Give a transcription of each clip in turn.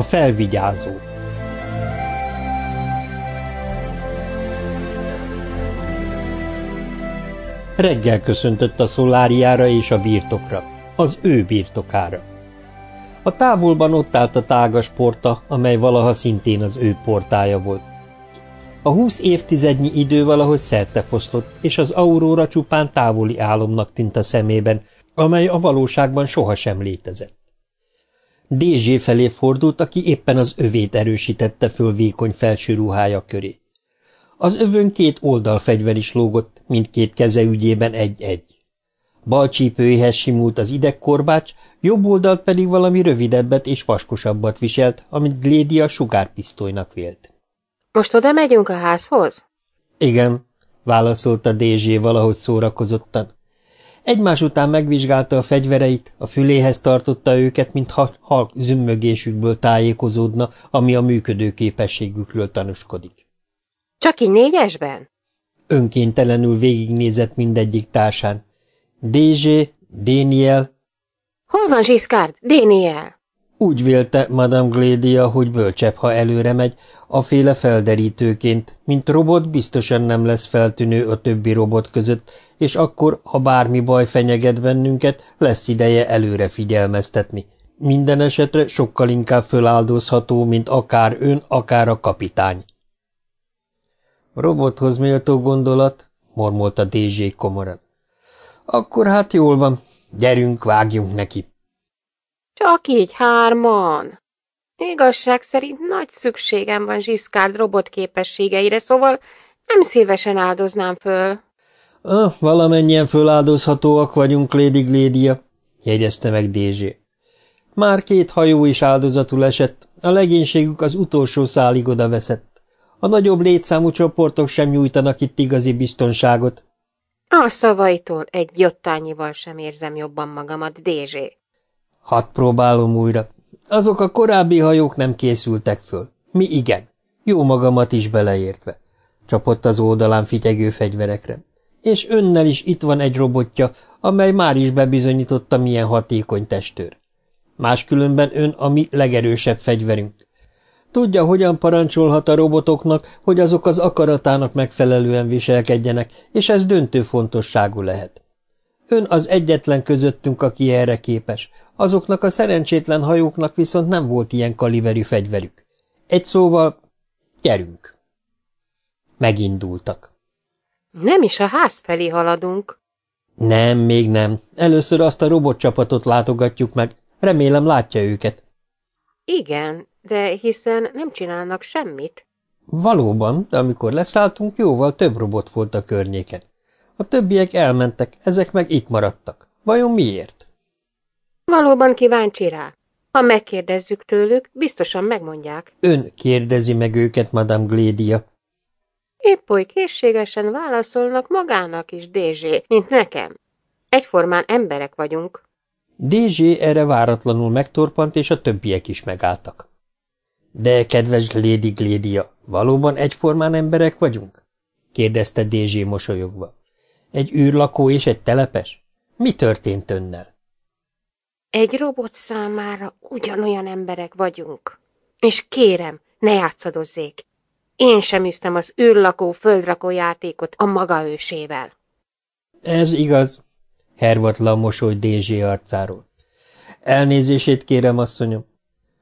A felvigyázó Reggel köszöntött a szoláriára és a birtokra, az ő birtokára. A távolban ott állt a tágas porta, amely valaha szintén az ő portája volt. A húsz évtizednyi idő valahogy szertefoszlott, és az auróra csupán távoli álomnak tűnt a szemében, amely a valóságban sohasem létezett. Dézsé felé fordult, aki éppen az övét erősítette föl vékony felső ruhája köré. Az övön két oldalfegyver is lógott, mindkét keze ügyében egy-egy. Bal csípőjéhez simult az idegkorbács, jobb oldalt pedig valami rövidebbet és vaskosabbat viselt, amit Glédia sugárpisztolynak vélt. – Most oda megyünk a házhoz? – Igen – válaszolta Dézsé valahogy szórakozottan. Egymás után megvizsgálta a fegyvereit, a füléhez tartotta őket, mintha halk zümmögésükből tájékozódna, ami a működő képességükről tanúskodik. – Csak így négyesben? Önkéntelenül végignézett mindegyik társán. Dézsé, Déniel. – Hol van Zsiszkárd, Déniel? Úgy vélte Madame Glédia, hogy bölcsebb, ha előre megy, a féle felderítőként, mint robot biztosan nem lesz feltűnő a többi robot között, és akkor, ha bármi baj fenyeget bennünket, lesz ideje előre figyelmeztetni. Minden esetre sokkal inkább föláldozható, mint akár ön, akár a kapitány. Robothoz méltó gondolat, mormolta Dézsé komoran. Akkor hát jól van, gyerünk, vágjunk neki. Csak így hárman. Igazság szerint nagy szükségem van Zsiszkárd robot képességeire, szóval nem szívesen áldoznám föl. Ah, valamennyien föláldozhatóak vagyunk, Lady Glédia, jegyezte meg Dézsé. Már két hajó is áldozatul esett, a legénységük az utolsó szálig oda veszett. A nagyobb létszámú csoportok sem nyújtanak itt igazi biztonságot. A szavaitól egy jottányival sem érzem jobban magamat, Dézsé. Hadd próbálom újra. Azok a korábbi hajók nem készültek föl. Mi igen. Jó magamat is beleértve. Csapott az oldalán fityegő fegyverekre. És önnel is itt van egy robotja, amely már is bebizonyította, milyen hatékony testőr. Máskülönben ön a mi legerősebb fegyverünk. Tudja, hogyan parancsolhat a robotoknak, hogy azok az akaratának megfelelően viselkedjenek, és ez döntő fontosságú lehet. Ön az egyetlen közöttünk, aki erre képes. Azoknak a szerencsétlen hajóknak viszont nem volt ilyen kaliberű fegyverük. Egy szóval, gyerünk! Megindultak. Nem is a ház felé haladunk. Nem, még nem. Először azt a robotcsapatot látogatjuk meg. Remélem látja őket. Igen, de hiszen nem csinálnak semmit. Valóban, de amikor leszálltunk, jóval több robot volt a környéken. A többiek elmentek, ezek meg itt maradtak. Vajon miért? Valóban kíváncsi rá. Ha megkérdezzük tőlük, biztosan megmondják. Ön kérdezi meg őket, Madame Glédia. Épp oly készségesen válaszolnak magának is, Dézsé, mint nekem. Egyformán emberek vagyunk. Dézsé erre váratlanul megtorpant, és a többiek is megálltak. De, kedves Lady Glédia, valóban egyformán emberek vagyunk? kérdezte Dézsé mosolyogva. Egy űrlakó és egy telepes? Mi történt önnel? Egy robot számára ugyanolyan emberek vagyunk. És kérem, ne játszadozzék. Én sem üztem az űrlakó földrakó játékot a maga ősével. Ez igaz, a mosoly Dézsé arcáról. Elnézését kérem, asszonyom.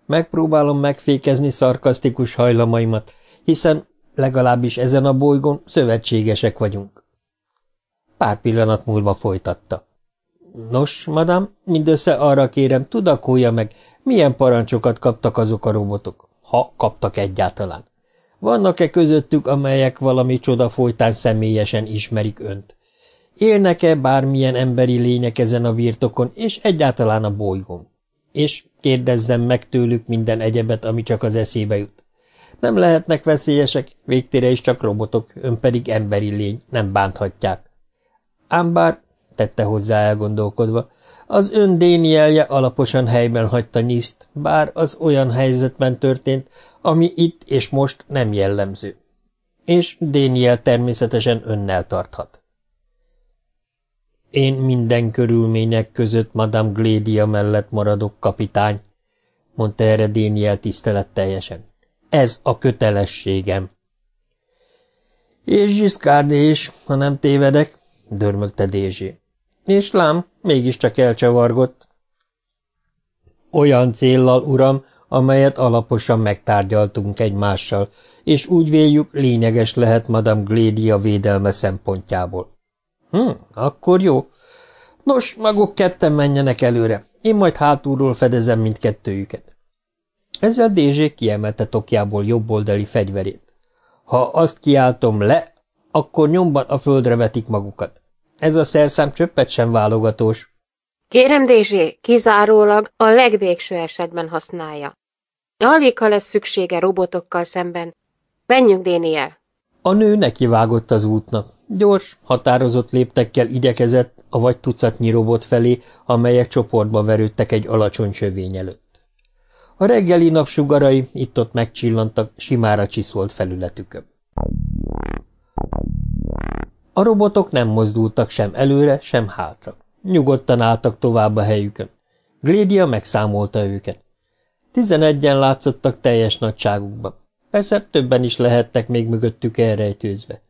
Megpróbálom megfékezni szarkasztikus hajlamaimat, hiszen legalábbis ezen a bolygón szövetségesek vagyunk. Pár pillanat múlva folytatta. Nos, madám, mindössze arra kérem, tudakolja meg, milyen parancsokat kaptak azok a robotok, ha kaptak egyáltalán. Vannak-e közöttük, amelyek valami csoda folytán személyesen ismerik önt? Élnek-e bármilyen emberi lények ezen a birtokon, és egyáltalán a bolygón? És kérdezzem meg tőlük minden egyebet, ami csak az eszébe jut. Nem lehetnek veszélyesek, végtére is csak robotok, ön pedig emberi lény, nem bánthatják. Ám bár, tette hozzá elgondolkodva, az ön Dénielje alaposan helyben hagyta nyiszt, bár az olyan helyzetben történt, ami itt és most nem jellemző. És Déniel természetesen önnel tarthat. Én minden körülmények között Madame Glédia mellett maradok, kapitány, mondta erre Déniel tiszteletteljesen. Ez a kötelességem. És Zsiszkárdé is, ha nem tévedek, dörmögte Dézsé. És lám, mégiscsak elcsavargott. Olyan céllal, uram, amelyet alaposan megtárgyaltunk egymással, és úgy véljük lényeges lehet Madame Glédia védelme szempontjából. Hm, akkor jó. Nos, maguk ketten menjenek előre, én majd hátulról fedezem mindkettőjüket. Ezzel Dézsé kiemelte tokjából jobboldali fegyverét. Ha azt kiáltom le, akkor nyomban a földre vetik magukat. Ez a szerszám csöppet sem válogatós. Kérem, Dézsé, kizárólag a legvégső esetben használja. Alig, ha lesz szüksége robotokkal szemben. Menjünk, Déniel! A nő nekivágott az útnak. Gyors, határozott léptekkel igyekezett a vagy tucatnyi robot felé, amelyek csoportba verődtek egy alacsony sövény előtt. A reggeli napsugarai itt-ott megcsillantak simára csiszolt felületükön. A robotok nem mozdultak sem előre, sem hátra. Nyugodtan álltak tovább a helyükön. Glédia megszámolta őket. Tizenegyen látszottak teljes nagyságukban. Persze többen is lehettek még mögöttük elrejtőzve.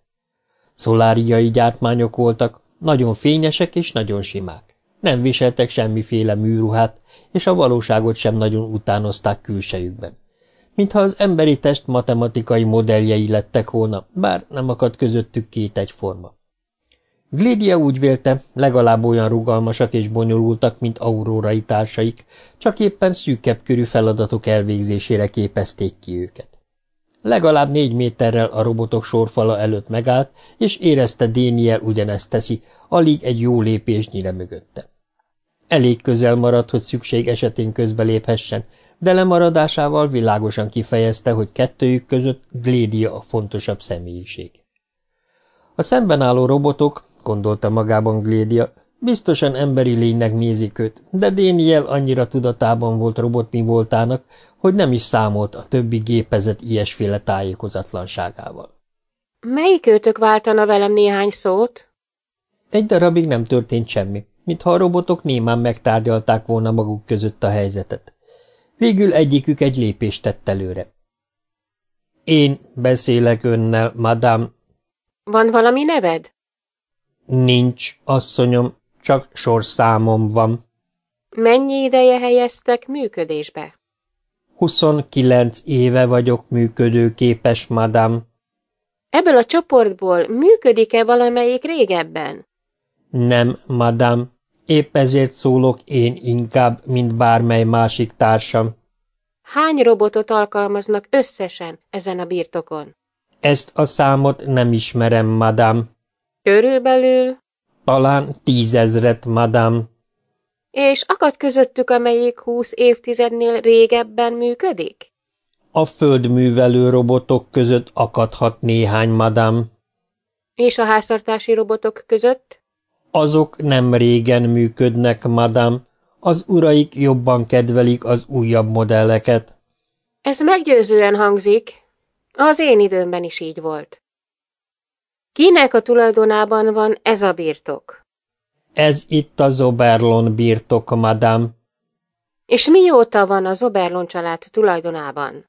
Szoláriai gyártmányok voltak, nagyon fényesek és nagyon simák. Nem viseltek semmiféle műruhát, és a valóságot sem nagyon utánozták külsejükben. Mintha az emberi test matematikai modelljei lettek volna, bár nem akadt közöttük két egyforma. Glédia úgy vélte, legalább olyan rugalmasak és bonyolultak, mint aurórai társaik, csak éppen szűkebb körű feladatok elvégzésére képezték ki őket. Legalább négy méterrel a robotok sorfala előtt megállt, és érezte Déniel ugyanezt teszi, alig egy jó lépésnyire mögötte. Elég közel maradt, hogy szükség esetén közbeléphessen, de lemaradásával világosan kifejezte, hogy kettőjük között Glédia a fontosabb személyiség. A szemben álló robotok, gondolta magában Glédia, biztosan emberi lénynek nézik őt, de Déniel annyira tudatában volt robot mi voltának, hogy nem is számolt a többi gépezet ilyesféle tájékozatlanságával. Melyik őtök váltana velem néhány szót? Egy darabig nem történt semmi, mintha a robotok némán megtárgyalták volna maguk között a helyzetet. Végül egyikük egy lépést tett előre. Én beszélek önnel, madám. Van valami neved? Nincs, asszonyom, csak sorszámom van. Mennyi ideje helyeztek működésbe? Huszonkilenc éve vagyok működőképes, madám. Ebből a csoportból működik-e valamelyik régebben? Nem, madám. Épp ezért szólok én inkább, mint bármely másik társam. Hány robotot alkalmaznak összesen ezen a birtokon? Ezt a számot nem ismerem, madám. Körülbelül? Talán tízezret, madám. És akad közöttük, amelyik húsz évtizednél régebben működik? A földművelő robotok között akadhat néhány, madám. És a háztartási robotok között? Azok nem régen működnek, madám. Az uraik jobban kedvelik az újabb modelleket. Ez meggyőzően hangzik. Az én időmben is így volt. Kinek a tulajdonában van ez a birtok? Ez itt az Oberlon birtok, madám. És mióta van az Oberlon család tulajdonában?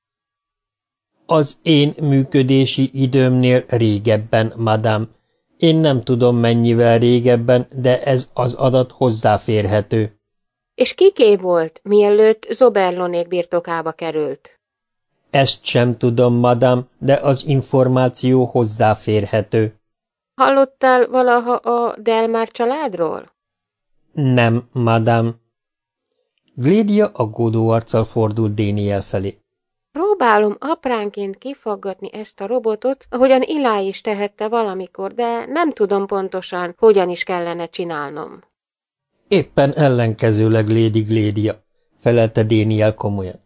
Az én működési időmnél régebben, madám. Én nem tudom mennyivel régebben, de ez az adat hozzáférhető. És kiké volt, mielőtt Zoberlonék birtokába került? Ezt sem tudom, madám, de az információ hozzáférhető. Hallottál valaha a Delmár családról? Nem, madám. Glédia aggódó arccal fordult Déniel felé. Próbálom apránként kifaggatni ezt a robotot, ahogyan Ilá is tehette valamikor, de nem tudom pontosan, hogyan is kellene csinálnom. Éppen ellenkezőleg Lady Glédia, felelte Déniel komolyan.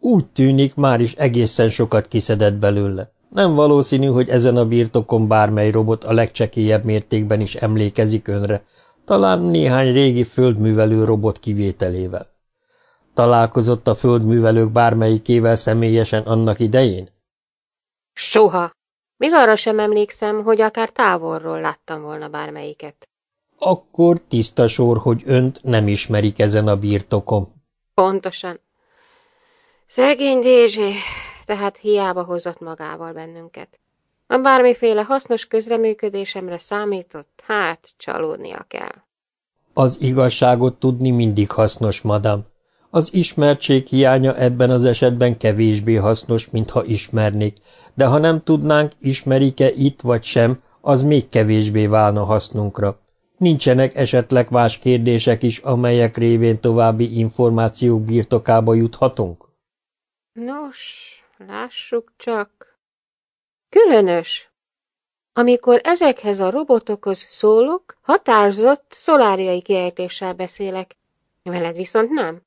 Úgy tűnik, már is egészen sokat kiszedett belőle. Nem valószínű, hogy ezen a birtokon bármely robot a legcsekélyebb mértékben is emlékezik önre, talán néhány régi földművelő robot kivételével. Találkozott a földművelők bármelyikével személyesen annak idején? Soha. Még arra sem emlékszem, hogy akár távolról láttam volna bármelyiket. Akkor tiszta sor, hogy önt nem ismerik ezen a birtokon. Pontosan. Szegény Dézsé, tehát hiába hozott magával bennünket. Ha bármiféle hasznos közreműködésemre számított, hát csalódnia kell. Az igazságot tudni mindig hasznos, madam. Az ismertség hiánya ebben az esetben kevésbé hasznos, mintha ismernék, de ha nem tudnánk, ismerik-e itt vagy sem, az még kevésbé válna hasznunkra. Nincsenek esetleg más kérdések is, amelyek révén további információk birtokába juthatunk? Nos, lássuk csak. Különös. Amikor ezekhez a robotokhoz szólok, határozott szoláriai kiejtéssel beszélek. Veled viszont nem.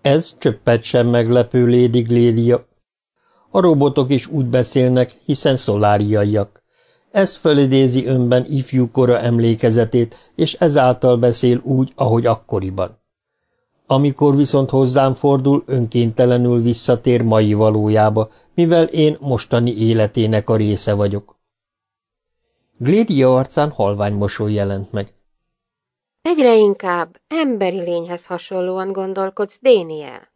Ez csöppet sem meglepő, Lady Glédia. A robotok is úgy beszélnek, hiszen szoláriaiak. Ez fölidézi önben ifjúkora emlékezetét, és ezáltal beszél úgy, ahogy akkoriban. Amikor viszont hozzám fordul, önkéntelenül visszatér mai valójába, mivel én mostani életének a része vagyok. Glédia arcán halvány mosoly jelent meg. Egyre inkább emberi lényhez hasonlóan gondolkodsz, Déniel.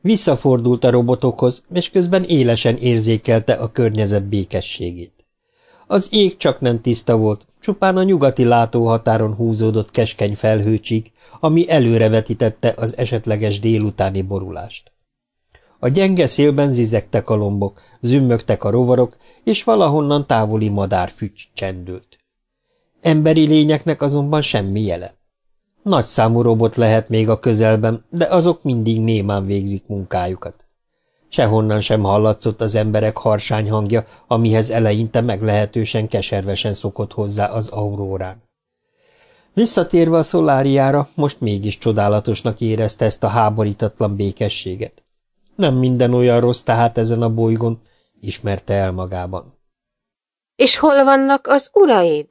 Visszafordult a robotokhoz, és közben élesen érzékelte a környezet békességét. Az ég csak nem tiszta volt, csupán a nyugati látóhatáron húzódott keskeny felhőcsík, ami előrevetítette az esetleges délutáni borulást. A gyenge szélben zizegtek a lombok, zümmögtek a rovarok, és valahonnan távoli madárfücs csendült. Emberi lényeknek azonban semmi jele. Nagy számú robot lehet még a közelben, de azok mindig némán végzik munkájukat. Sehonnan sem hallatszott az emberek harsány hangja, amihez eleinte meglehetősen keservesen szokott hozzá az aurórán. Visszatérve a szoláriára, most mégis csodálatosnak érezte ezt a háborítatlan békességet. Nem minden olyan rossz tehát ezen a bolygón, ismerte el magában. És hol vannak az uraid?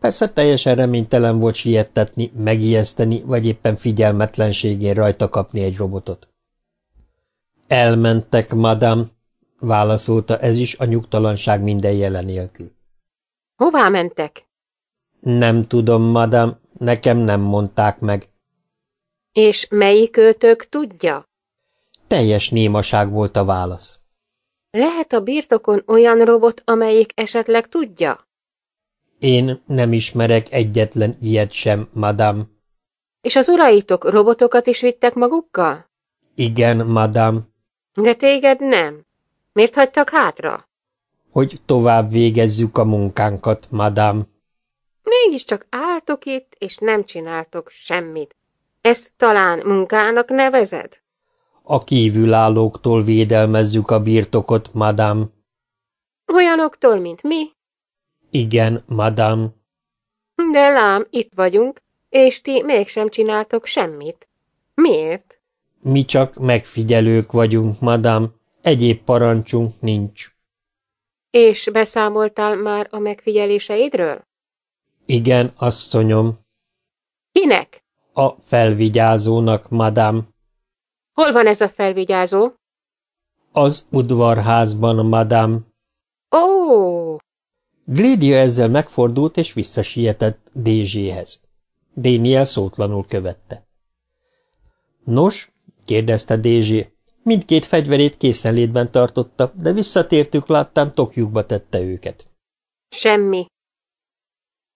Persze teljesen reménytelen volt siettetni, megijeszteni, vagy éppen figyelmetlenségén rajta kapni egy robotot. Elmentek, madam, válaszolta ez is a nyugtalanság minden jelen nélkül. Hová mentek? Nem tudom, madam, nekem nem mondták meg. És melyik őtök tudja? Teljes némaság volt a válasz. Lehet a birtokon olyan robot, amelyik esetleg tudja? Én nem ismerek egyetlen ilyet sem, madam. És az uraitok robotokat is vittek magukkal? Igen, madam. De téged nem. Miért hagytak hátra? Hogy tovább végezzük a munkánkat, madam. Mégiscsak álltok itt, és nem csináltok semmit. Ezt talán munkának nevezed? A kívülállóktól védelmezzük a birtokot, madam. Olyanoktól, mint mi? Igen, madam. De lám, itt vagyunk, és ti mégsem csináltok semmit. Miért? Mi csak megfigyelők vagyunk, madam. Egyéb parancsunk nincs. És beszámoltál már a megfigyeléseidről? Igen, asszonyom. Kinek? A felvigyázónak, madam. Hol van ez a felvigyázó? Az udvarházban, madam. Ó! Glédia ezzel megfordult és visszasietett Dézséhez. Déniel szótlanul követte. Nos, kérdezte Dézsé. Mindkét fegyverét készenlétben tartotta, de visszatértük láttán tokjukba tette őket. Semmi.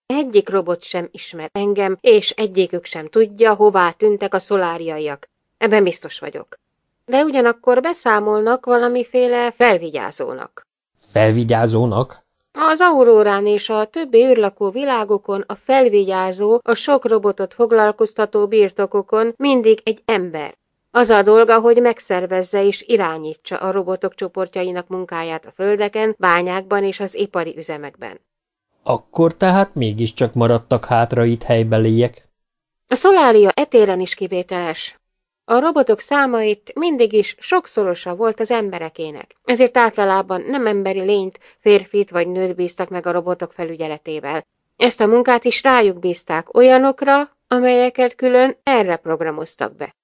Egyik robot sem ismer engem, és egyikük sem tudja, hová tűntek a szoláriaiak. Ebben biztos vagyok. De ugyanakkor beszámolnak valamiféle felvigyázónak. Felvigyázónak? Az Aurórán és a többi űrlakó világokon a felvigyázó, a sok robotot foglalkoztató birtokokon mindig egy ember. Az a dolga, hogy megszervezze és irányítsa a robotok csoportjainak munkáját a földeken, bányákban és az ipari üzemekben. Akkor tehát mégiscsak maradtak hátra itt helybeliek? A szolária etéren is kivételes. A robotok száma itt mindig is sokszorosa volt az emberekének, ezért általában nem emberi lényt, férfit vagy nőt bíztak meg a robotok felügyeletével. Ezt a munkát is rájuk bízták olyanokra, amelyeket külön erre programoztak be.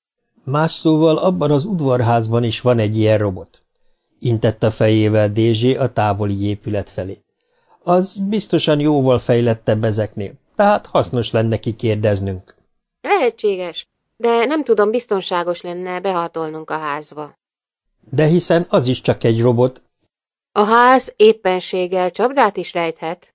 Más szóval abban az udvarházban is van egy ilyen robot. Intett a fejével Dézsé a távoli épület felé. Az biztosan jóval fejlettebb ezeknél, tehát hasznos lenne kikérdeznünk. Lehetséges, de nem tudom, biztonságos lenne behatolnunk a házba. De hiszen az is csak egy robot. A ház éppenséggel csapdát is rejthet.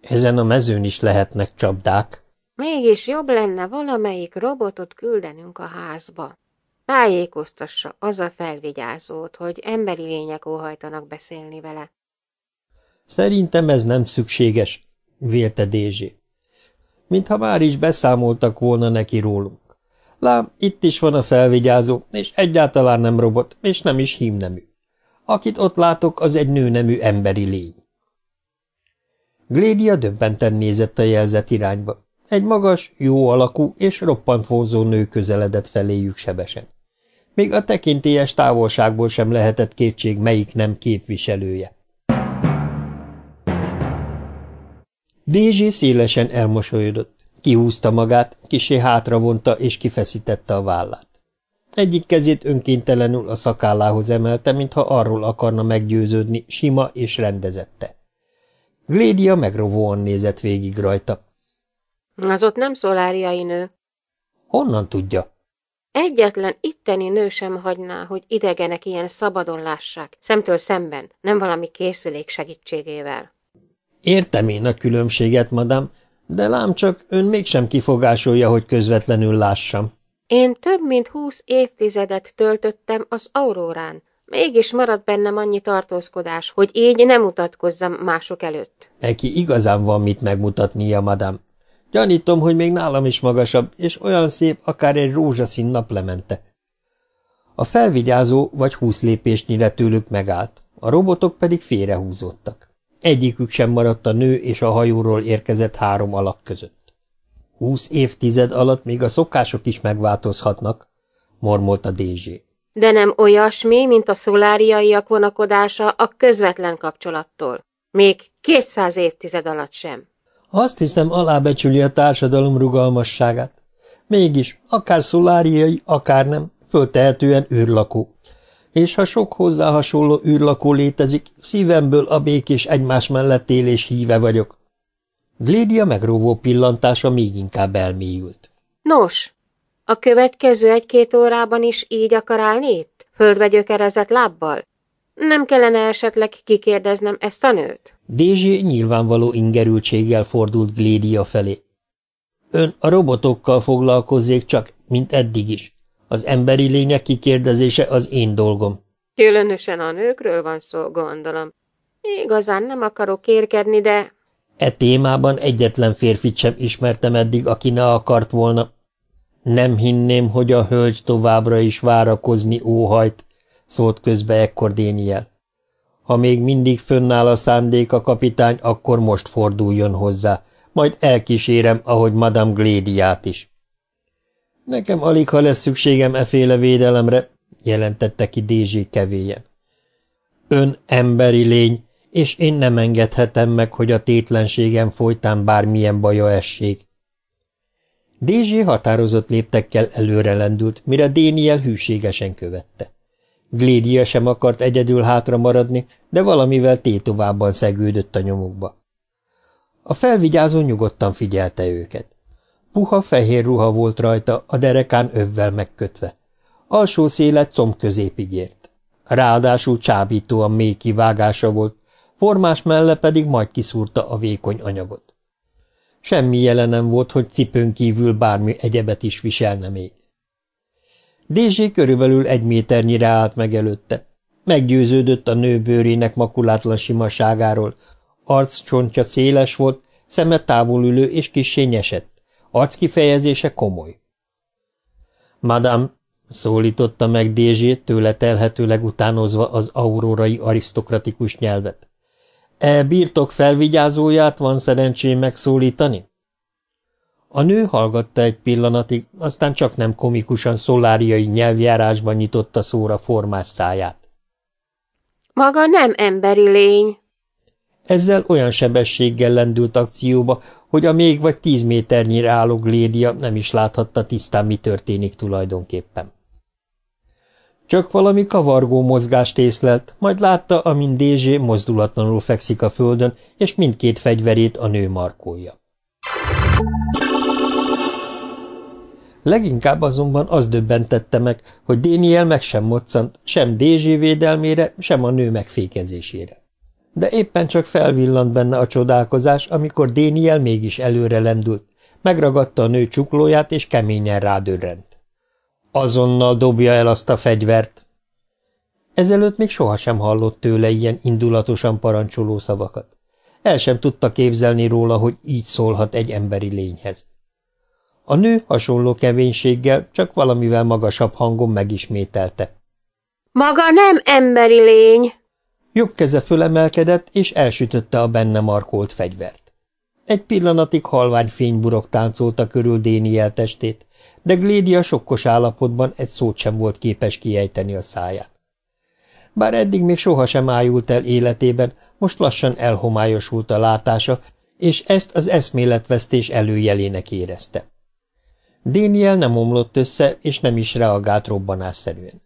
Ezen a mezőn is lehetnek csapdák. Mégis jobb lenne valamelyik robotot küldenünk a házba. Tájékoztassa az a felvigyázót, hogy emberi lények óhajtanak beszélni vele. Szerintem ez nem szükséges, vélte Dézsé. Mintha már is beszámoltak volna neki rólunk. Lám, itt is van a felvigyázó, és egyáltalán nem robot, és nem is hímnemű. Akit ott látok, az egy nőnemű emberi lény. Glédia döbbenten nézett a jelzett irányba. Egy magas, jó alakú és roppant vonzó nő közeledett feléjük sebesen. Még a tekintélyes távolságból sem lehetett kétség, melyik nem képviselője. Dézsi szélesen elmosolyodott. Kihúzta magát, kisé hátravonta és kifeszítette a vállát. Egyik kezét önkéntelenül a szakállához emelte, mintha arról akarna meggyőződni, sima és rendezette. Glédia megrovóan nézett végig rajta. Az ott nem szoláriai nő. Honnan tudja? Egyetlen itteni nő sem hagyná, hogy idegenek ilyen szabadon lássák, szemtől szemben, nem valami készülék segítségével. Értem én a különbséget, madam, de lám csak ön mégsem kifogásolja, hogy közvetlenül lássam. Én több mint húsz évtizedet töltöttem az Aurórán. Mégis maradt bennem annyi tartózkodás, hogy így nem mutatkozzam mások előtt. Neki igazán van mit megmutatnia, madam. Gyanítom, hogy még nálam is magasabb, és olyan szép, akár egy rózsaszín naplemente. A felvigyázó vagy húsz lépésnyire tőlük megállt, a robotok pedig félrehúzódtak. Egyikük sem maradt a nő és a hajóról érkezett három alak között. Húsz évtized alatt még a szokások is megváltozhatnak, mormolta Dézsé. De nem olyasmi, mint a szoláriaiak vonakodása a közvetlen kapcsolattól. Még kétszáz évtized alatt sem. Azt hiszem, alábecsüli a társadalom rugalmasságát. Mégis, akár szoláriai, akár nem, föltehetően űrlakó. És ha sok hozzá hasonló űrlakó létezik, szívemből a békés egymás mellett élés híve vagyok. Glédia megróvó pillantása még inkább elmélyült. Nos, a következő egy-két órában is így akar állni itt? Földbe gyökerezett lábbal? Nem kellene esetleg kikérdeznem ezt a nőt? Dézsi nyilvánvaló ingerültséggel fordult Glédia felé. Ön a robotokkal foglalkozzék csak, mint eddig is. Az emberi lények kikérdezése az én dolgom. Különösen a nőkről van szó, gondolom. Igazán nem akarok kérkedni, de... E témában egyetlen férfit sem ismertem eddig, aki ne akart volna. Nem hinném, hogy a hölgy továbbra is várakozni óhajt, szólt közbe ekkor Déniel. Ha még mindig fönnáll a szándék a kapitány, akkor most forduljon hozzá, majd elkísérem, ahogy Madame Glédiát is. Nekem alig, ha lesz szükségem eféle védelemre, jelentette ki Dézsé kevélyen. Ön emberi lény, és én nem engedhetem meg, hogy a tétlenségem folytán bármilyen baja essék. Dézsé határozott léptekkel előre lendült, mire Déniel hűségesen követte. Glédia sem akart egyedül hátra maradni, de valamivel tétovában szegődött a nyomukba. A felvigyázó nyugodtan figyelte őket. Puha fehér ruha volt rajta, a derekán övvel megkötve. Alsó szélet comb középig ért. Ráadásul csábítóan mély kivágása volt, formás melle pedig majd kiszúrta a vékony anyagot. Semmi jelenem volt, hogy cipőn kívül bármi egyebet is viselne még. Dézsé körülbelül egy méternyire állt meg előtte. Meggyőződött a nő bőrének makulátlan simaságáról. Arccsontja széles volt, szeme távolülő és kissé nyesett. Arckifejezése komoly. Madame, szólította meg Dézsét, tőle telhetőleg utánozva az aurórai arisztokratikus nyelvet. E birtok felvigyázóját van szerencsém megszólítani? A nő hallgatta egy pillanatig, aztán csak nem komikusan szoláriai nyelvjárásban nyitotta szóra formás száját. Maga nem emberi lény. Ezzel olyan sebességgel lendült akcióba, hogy a még vagy tíz méternyire álló Glédia nem is láthatta tisztán, mi történik tulajdonképpen. Csak valami kavargó mozgást észlelt, majd látta, amint Dézsé mozdulatlanul fekszik a földön, és mindkét fegyverét a nő markolja. Leginkább azonban az döbbentette meg, hogy Déniel meg sem moccant, sem Dézsé védelmére, sem a nő megfékezésére. De éppen csak felvillant benne a csodálkozás, amikor Déniel mégis előre lendült, megragadta a nő csuklóját, és keményen rádörrent. Azonnal dobja el azt a fegyvert! Ezelőtt még sohasem hallott tőle ilyen indulatosan parancsoló szavakat. El sem tudta képzelni róla, hogy így szólhat egy emberi lényhez. A nő hasonló kevénységgel, csak valamivel magasabb hangon megismételte. Maga nem emberi lény! Jobb keze fölemelkedett, és elsütötte a benne markolt fegyvert. Egy pillanatig halvány fényburok táncolta körül Déniel testét, de Glédia sokkos állapotban egy szót sem volt képes kiejteni a száján. Bár eddig még sohasem ájult el életében, most lassan elhomályosult a látása, és ezt az eszméletvesztés előjelének érezte. Déniel nem omlott össze, és nem is reagált robbanásszerűen.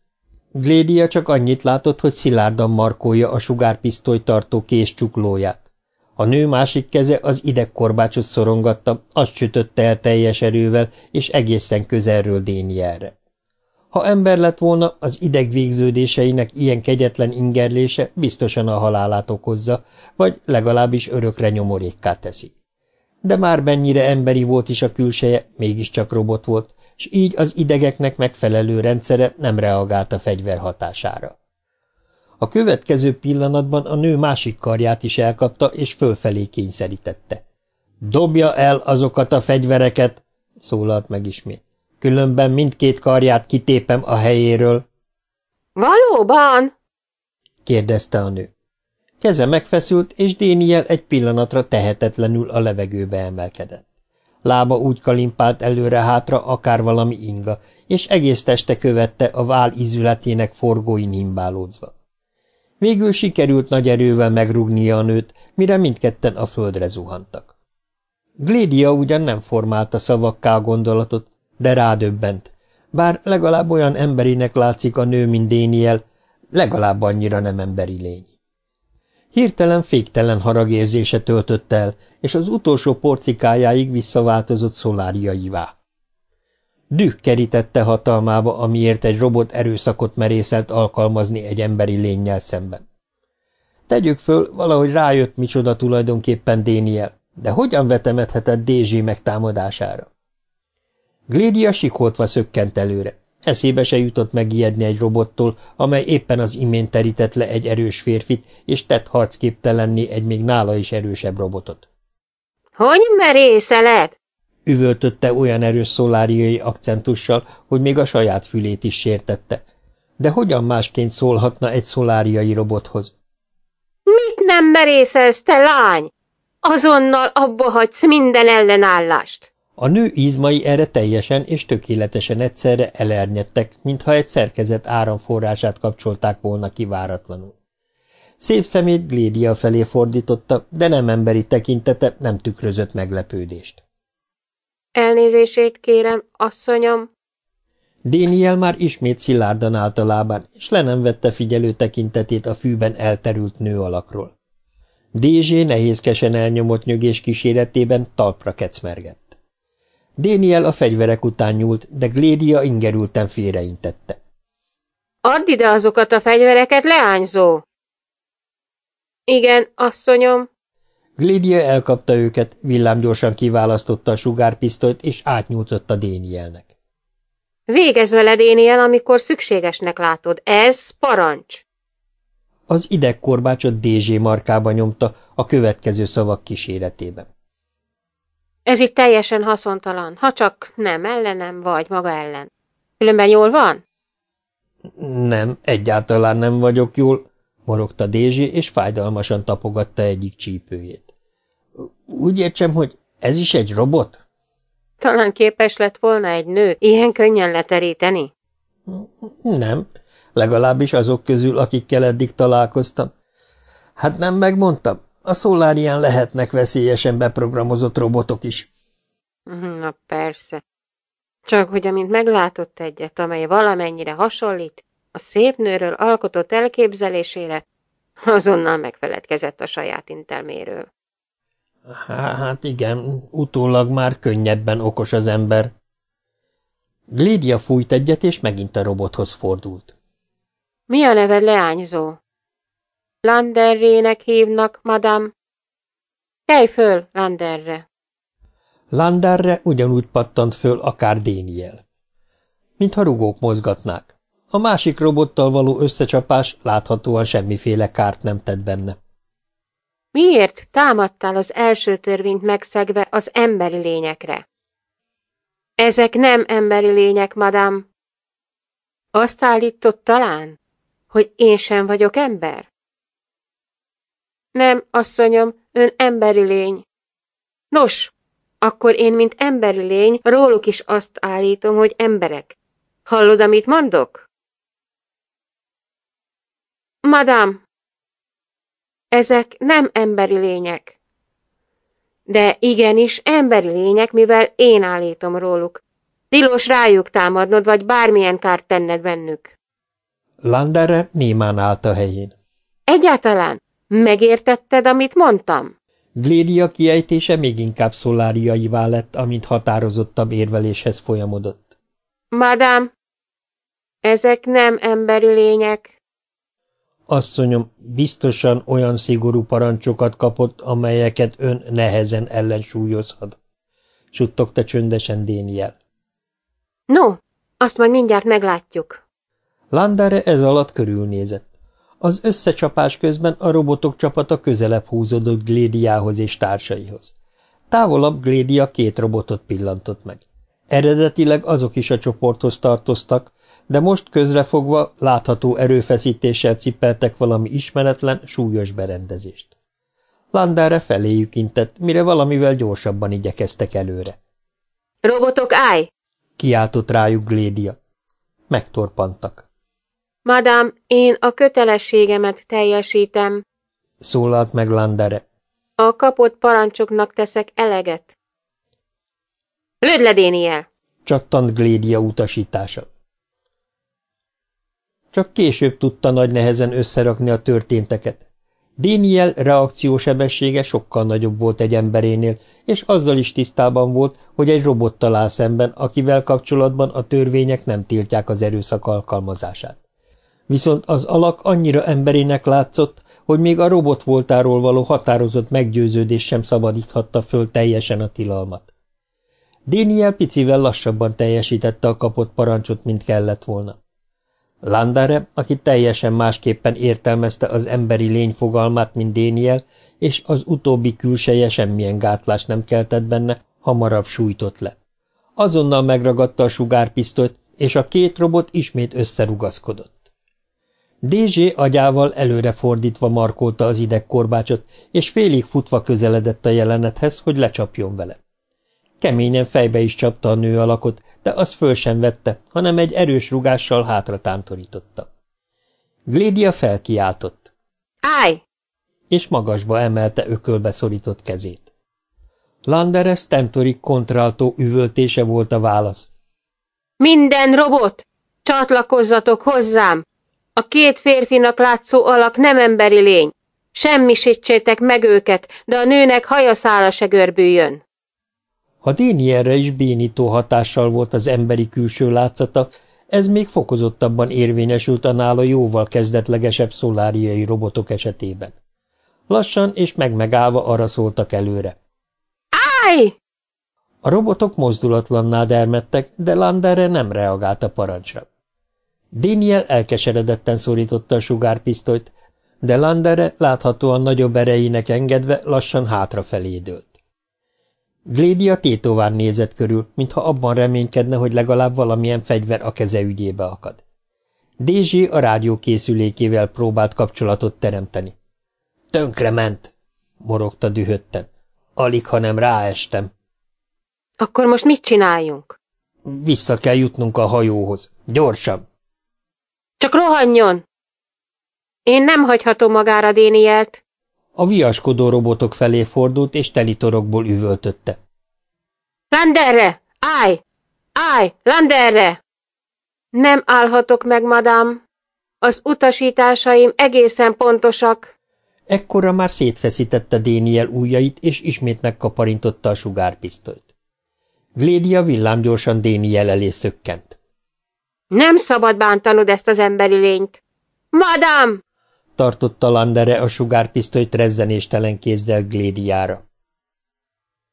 Glédia csak annyit látott, hogy szilárdan markolja a sugárpisztoly tartó kés csuklóját. A nő másik keze az idegkorbácsot szorongatta, azt sütötte el teljes erővel, és egészen közelről Dénielre. Ha ember lett volna, az idegvégződéseinek ilyen kegyetlen ingerlése biztosan a halálát okozza, vagy legalábbis örökre nyomorékká teszi. De már mennyire emberi volt is a külseje, mégiscsak robot volt, s így az idegeknek megfelelő rendszere nem reagált a fegyver hatására. A következő pillanatban a nő másik karját is elkapta, és fölfelé kényszerítette. – Dobja el azokat a fegyvereket! – szólalt meg ismét különben mindkét karját kitépem a helyéről. Valóban? kérdezte a nő. Keze megfeszült, és Déniel egy pillanatra tehetetlenül a levegőbe emelkedett. Lába úgy kalimpált előre-hátra, akár valami inga, és egész teste követte a vál izületének forgóin himbálódzva. Végül sikerült nagy erővel megrugnia a nőt, mire mindketten a földre zuhantak. Glédia ugyan nem formálta szavakká a gondolatot, de rádöbbent. Bár legalább olyan emberinek látszik a nő, mint Déniel, legalább annyira nem emberi lény. Hirtelen féktelen haragérzése töltött el, és az utolsó porcikájáig visszaváltozott szoláriaivá. Düh kerítette hatalmába, amiért egy robot erőszakot merészelt alkalmazni egy emberi lényel szemben. Tegyük föl, valahogy rájött, micsoda tulajdonképpen Déniel, de hogyan vetemedhetett Dézsi megtámadására? Glédia sikoltva szökkent előre. Eszébe se jutott megijedni egy robottól, amely éppen az imént terített le egy erős férfit, és tett harcképtelenni egy még nála is erősebb robotot. – Hogy merészeled? – üvöltötte olyan erős szoláriai akcentussal, hogy még a saját fülét is sértette. De hogyan másként szólhatna egy szoláriai robothoz? – Mit nem merészelsz, te lány? Azonnal abba hagysz minden ellenállást! A nő izmai erre teljesen és tökéletesen egyszerre elernyedtek, mintha egy szerkezet áramforrását kapcsolták volna kiváratlanul. Szép szemét Glédia felé fordította, de nem emberi tekintete nem tükrözött meglepődést. Elnézését kérem, asszonyom. Déniel már ismét szilárdan állt a lábán, és le nem vette figyelő tekintetét a fűben elterült nő alakról. Dézsé nehézkesen elnyomott nyögés kíséretében talpra kecmergett. Déniel a fegyverek után nyúlt, de Glédia ingerülten félreintette. – Add ide azokat a fegyvereket, leányzó! – Igen, asszonyom. Glédia elkapta őket, villámgyorsan kiválasztotta a sugárpisztolyt, és átnyújtotta Dénielnek. – Végezz vele, Déniel, amikor szükségesnek látod. Ez parancs! Az idegkorbácsot Dézsé markába nyomta a következő szavak kíséretében. Ez itt teljesen haszontalan, ha csak nem ellenem vagy maga ellen. Különben jól van? Nem, egyáltalán nem vagyok jól, morogta Dézsi, és fájdalmasan tapogatta egyik csípőjét. Úgy értsem, hogy ez is egy robot? Talán képes lett volna egy nő ilyen könnyen leteríteni? Nem, legalábbis azok közül, akikkel eddig találkoztam. Hát nem megmondtam, a szolárián lehetnek veszélyesen beprogramozott robotok is. Na persze. Csak hogy amint meglátott egyet, amely valamennyire hasonlít a szép nőről alkotott elképzelésére, azonnal megfeledkezett a saját intelméről. Hát igen, utólag már könnyebben okos az ember. Glédia fújt egyet, és megint a robothoz fordult. Mi a neved, leányzó? Landerrének hívnak, madam. Kelj föl, Landerre. Landerre ugyanúgy pattant föl akár Déniel. Mintha rugók mozgatnák. A másik robottal való összecsapás láthatóan semmiféle kárt nem tett benne. Miért támadtál az első törvényt megszegve az emberi lényekre? Ezek nem emberi lények, madám. Azt állított talán, hogy én sem vagyok ember? Nem, asszonyom, ön emberi lény. Nos, akkor én, mint emberi lény, róluk is azt állítom, hogy emberek. Hallod, amit mondok? Madám, ezek nem emberi lények. De igenis emberi lények, mivel én állítom róluk. Tilos rájuk támadnod, vagy bármilyen kárt tenned bennük. Landere némán állt a helyén. Egyáltalán megértetted, amit mondtam? Glédia kiejtése még inkább szoláriaivá lett, amint határozottabb érveléshez folyamodott. Madám, ezek nem emberi lények. Asszonyom, biztosan olyan szigorú parancsokat kapott, amelyeket ön nehezen ellensúlyozhat. Suttogta csöndesen Déniel. No, azt majd mindjárt meglátjuk. Landare ez alatt körülnézett. Az összecsapás közben a robotok csapata közelebb húzódott Glédiához és társaihoz. Távolabb Glédia két robotot pillantott meg. Eredetileg azok is a csoporthoz tartoztak, de most közrefogva látható erőfeszítéssel cipeltek valami ismeretlen, súlyos berendezést. Landára feléjük intett, mire valamivel gyorsabban igyekeztek előre. – Robotok, állj! – kiáltott rájuk Glédia. Megtorpantak. – Madám, én a kötelességemet teljesítem – szólalt meg Landere. – A kapott parancsoknak teszek eleget. – Lőd le, Déniel! – csattant Glédia utasítása. Csak később tudta nagy nehezen összerakni a történteket. Daniel reakciósebessége sokkal nagyobb volt egy emberénél, és azzal is tisztában volt, hogy egy robottal áll szemben, akivel kapcsolatban a törvények nem tiltják az erőszak alkalmazását. Viszont az alak annyira emberének látszott, hogy még a robot voltáról való határozott meggyőződés sem szabadíthatta föl teljesen a tilalmat. Daniel picivel lassabban teljesítette a kapott parancsot, mint kellett volna. Landare, aki teljesen másképpen értelmezte az emberi lény fogalmát, mint Déniel, és az utóbbi külseje semmilyen gátlást nem keltett benne, hamarabb sújtott le. Azonnal megragadta a sugárpisztolyt, és a két robot ismét összerugaszkodott. Dézsé agyával előre fordítva markolta az idegkorbácsot, és félig futva közeledett a jelenethez, hogy lecsapjon vele. Keményen fejbe is csapta a nő alakot, de az föl sem vette, hanem egy erős rugással hátra tántorította. Glédia felkiáltott. Állj! És magasba emelte ökölbe szorított kezét. Landere Stentori kontráltó üvöltése volt a válasz. Minden robot! Csatlakozzatok hozzám! A két férfinak látszó alak nem emberi lény. Semmisítsétek meg őket, de a nőnek hajaszála se görbüljön. Ha Dénierre is bénító hatással volt az emberi külső látszata, ez még fokozottabban érvényesült a nála jóval kezdetlegesebb szoláriai robotok esetében. Lassan és megmegállva arra szóltak előre. Állj! A robotok mozdulatlanná dermedtek, de Landere nem reagált a parancsra. Daniel elkeseredetten szorította a sugárpisztolyt, de Landere láthatóan nagyobb erejének engedve lassan hátrafelé dőlt. Glédia tétován nézett körül, mintha abban reménykedne, hogy legalább valamilyen fegyver a keze ügyébe akad. Dézsi a rádió készülékével próbált kapcsolatot teremteni. Tönkrement, morogta dühötten. Alig, hanem ráestem. Akkor most mit csináljunk? Vissza kell jutnunk a hajóhoz. Gyorsan! Csak rohanjon! Én nem hagyhatom magára Dénielt. A viaskodó robotok felé fordult, és telitorokból üvöltötte. Landerre! Állj! Állj! Landerre! Nem állhatok meg, madám. Az utasításaim egészen pontosak. Ekkora már szétfeszítette Déniel ujjait, és ismét megkaparintotta a sugárpisztolyt. Glédia villámgyorsan Déniel elé szökkent. Nem szabad bántanod ezt az emberi lényt. Madám! tartotta Landere a sugárpisztolyt rezzenéstelen kézzel Glédiára.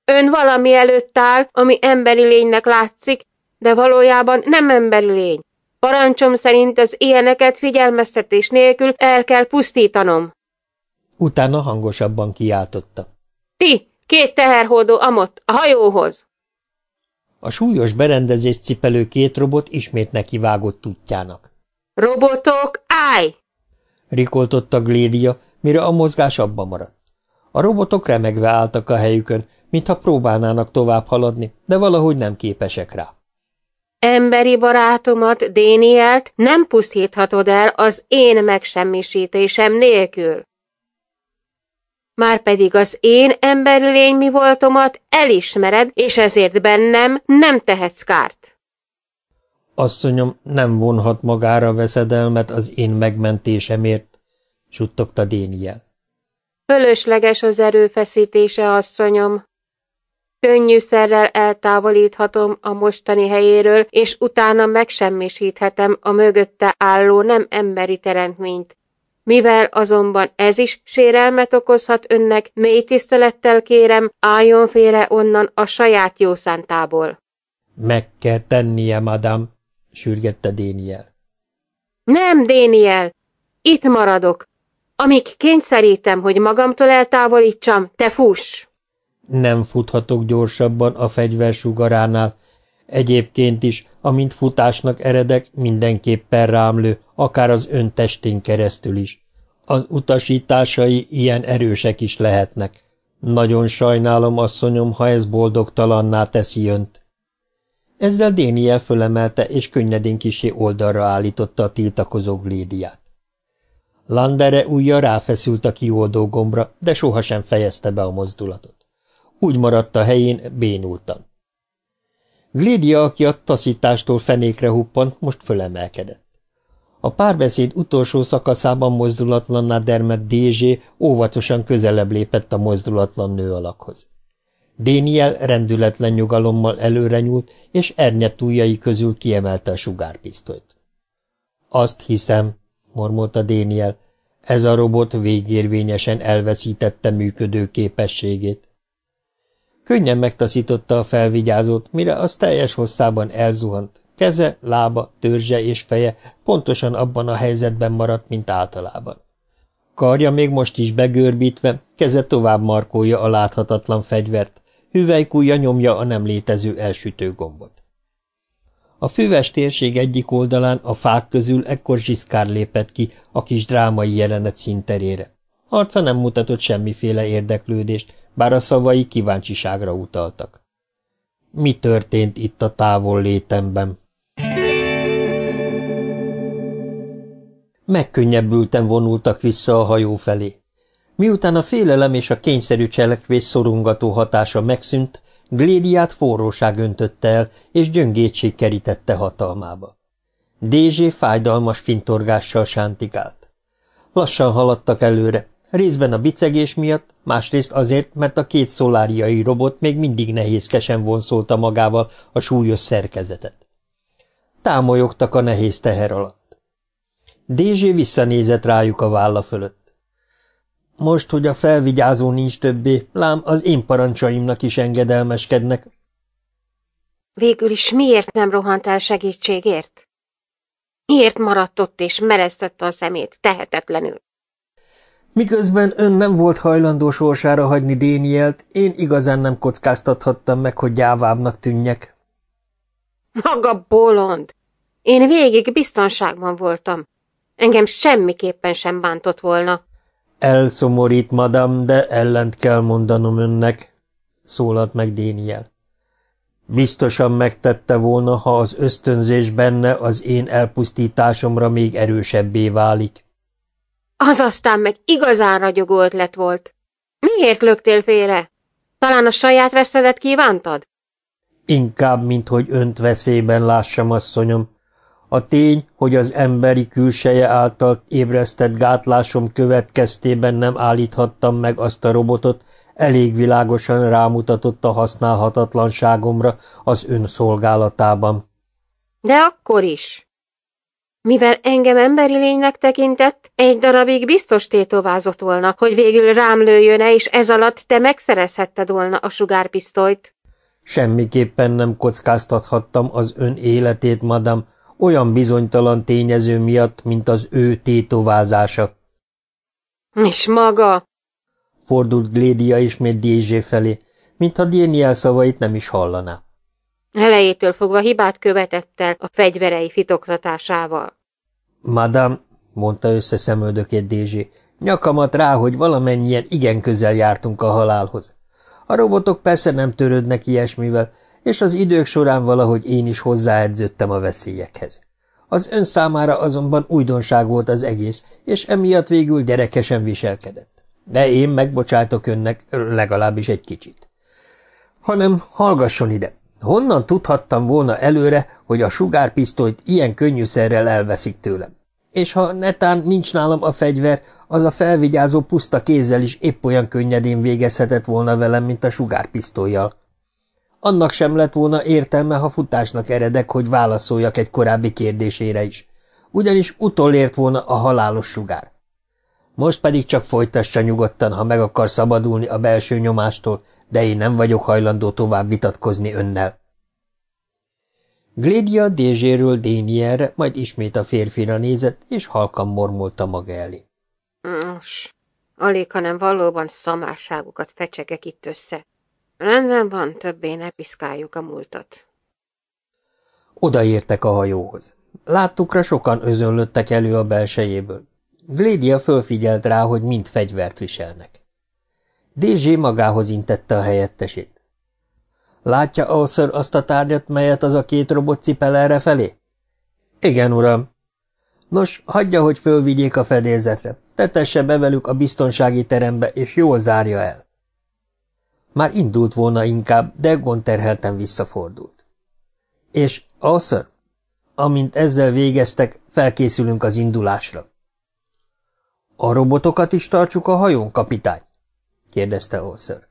Ön valami előtt áll, ami emberi lénynek látszik, de valójában nem emberi lény. Parancsom szerint az ilyeneket figyelmeztetés nélkül el kell pusztítanom. Utána hangosabban kiáltotta. Ti, két teherhódó amott, a hajóhoz! A súlyos berendezést cipelő két robot ismét nekivágott útjának. Robotok, állj! rikoltotta Glédia, mire a mozgás abba maradt. A robotok remegve álltak a helyükön, mintha próbálnának tovább haladni, de valahogy nem képesek rá. Emberi barátomat, Dénielt nem pusztíthatod el az én megsemmisítésem nélkül. Márpedig az én emberi lény mi voltomat elismered, és ezért bennem nem tehetsz kárt. Asszonyom nem vonhat magára veszedelmet az én megmentésemért, suttogta Déniel. Fölösleges az erőfeszítése, asszonyom. Könnyűszerrel eltávolíthatom a mostani helyéről, és utána megsemmisíthetem a mögötte álló nem emberi teremtményt. Mivel azonban ez is sérelmet okozhat önnek, mély tisztelettel kérem, álljon félre onnan a saját jószántából. Meg kell tennie, madám, sürgette Déniel. Nem, Déniel, itt maradok. Amíg kényszerítem, hogy magamtól eltávolítsam, te fuss! Nem futhatok gyorsabban a fegyver sugaránál. Egyébként is, amint futásnak eredek, mindenképpen rámlő, akár az ön testén keresztül is. Az utasításai ilyen erősek is lehetnek. Nagyon sajnálom, asszonyom, ha ez boldogtalanná teszi önt. Ezzel Déniel fölemelte, és könnyedén kisé oldalra állította a tiltakozó Glédiát. Landere ujja ráfeszült a kioldó gombra, de sohasem fejezte be a mozdulatot. Úgy maradt a helyén bénultan. Glédia, aki a taszítástól fenékre huppant, most fölemelkedett. A párbeszéd utolsó szakaszában mozdulatlanná dermed Dézsé óvatosan közelebb lépett a mozdulatlan nő alakhoz. Déniel rendületlen nyugalommal előre nyúlt, és ernyett ujjai közül kiemelte a sugárpisztolyt. Azt hiszem, mormolta Déniel, ez a robot végérvényesen elveszítette működő képességét. Könnyen megtaszította a felvigyázót, mire az teljes hosszában elzuhant. Keze, lába, törzse és feje pontosan abban a helyzetben maradt, mint általában. Karja még most is begörbítve, keze tovább markolja a láthatatlan fegyvert, hüvelykújja nyomja a nem létező elsütő gombot. A füves térség egyik oldalán a fák közül ekkor Zsiszkár lépett ki a kis drámai jelenet színterére. Arca nem mutatott semmiféle érdeklődést, bár a szavai kíváncsiságra utaltak. Mi történt itt a távol létemben? Megkönnyebbülten vonultak vissza a hajó felé. Miután a félelem és a kényszerű cselekvés szorongató hatása megszűnt, Glédiát forróság öntötte el, és gyöngétség kerítette hatalmába. Dézsé fájdalmas fintorgással sántigált. Lassan haladtak előre, Részben a bicegés miatt, másrészt azért, mert a két szoláriai robot még mindig nehézkesen vonszolta magával a súlyos szerkezetet. Támolyogtak a nehéz teher alatt. Dézsé visszanézett rájuk a válla fölött. Most, hogy a felvigyázó nincs többé, lám az én parancsaimnak is engedelmeskednek. Végül is miért nem rohant el segítségért? Miért maradt ott és meresztette a szemét tehetetlenül? Miközben ön nem volt hajlandó sorsára hagyni Dénielt, én igazán nem kockáztathattam meg, hogy gyávábbnak tűnjek. Maga bolond! Én végig biztonságban voltam. Engem semmiképpen sem bántott volna. Elszomorít, madam, de ellent kell mondanom önnek, szólalt meg Déniel. Biztosan megtette volna, ha az ösztönzés benne az én elpusztításomra még erősebbé válik. Az aztán meg igazán ragyogó ötlet volt. Miért löktél félre? Talán a saját veszedet kívántad? Inkább, mint hogy önt veszélyben lássam, asszonyom. A tény, hogy az emberi külseje által ébresztett gátlásom következtében nem állíthattam meg azt a robotot, Elég világosan rámutatott a használhatatlanságomra az ön szolgálatában. De akkor is. Mivel engem emberi lénynek tekintett, egy darabig biztos tétovázott volna, hogy végül rám lőjön-e, és ez alatt te megszerezhetted volna a sugárpisztolyt. Semmiképpen nem kockáztathattam az ön életét, madam, olyan bizonytalan tényező miatt, mint az ő tétovázása. És maga? Fordult Glédia ismét Dézsé felé, mintha Daniel szavait nem is hallaná. Elejétől fogva hibát követett el a fegyverei fitoktatásával. Madame, mondta összeszemöldökét Dézsé, nyakamat rá, hogy valamennyien igen közel jártunk a halálhoz. A robotok persze nem törődnek ilyesmivel, és az idők során valahogy én is hozzáedződtem a veszélyekhez. Az ön számára azonban újdonság volt az egész, és emiatt végül gyerekesen viselkedett. De én megbocsátok önnek legalábbis egy kicsit. Hanem hallgasson ide, honnan tudhattam volna előre, hogy a sugárpisztolyt ilyen könnyűszerrel elveszik tőlem? És ha netán nincs nálam a fegyver, az a felvigyázó puszta kézzel is épp olyan könnyedén végezhetett volna velem, mint a sugárpisztolyjal. Annak sem lett volna értelme, ha futásnak eredek, hogy válaszoljak egy korábbi kérdésére is. Ugyanis utolért volna a halálos sugár. Most pedig csak folytassa nyugodtan, ha meg akar szabadulni a belső nyomástól, de én nem vagyok hajlandó tovább vitatkozni önnel. Glédia Dézséről Dénierre, majd ismét a férfira nézett, és halkan mormolta maga elé. Nos, alig, hanem valóban szamárságokat fecsegek itt össze. Rendben van, többé ne piszkáljuk a múltat. Odaértek a hajóhoz. Láttukra sokan özönlöttek elő a belsejéből. Glédia fölfigyelt rá, hogy mind fegyvert viselnek. Dézsé magához intette a helyettesét. Látja Alször azt a tárgyat, melyet az a két robot cipel erre felé? Igen, uram. Nos, hagyja, hogy fölvigyék a fedélzetre. Tetesse be velük a biztonsági terembe, és jól zárja el. Már indult volna inkább, de gonterhelten visszafordult. És, Alször, amint ezzel végeztek, felkészülünk az indulásra. A robotokat is tartsuk a hajón, kapitány? kérdezte Olször.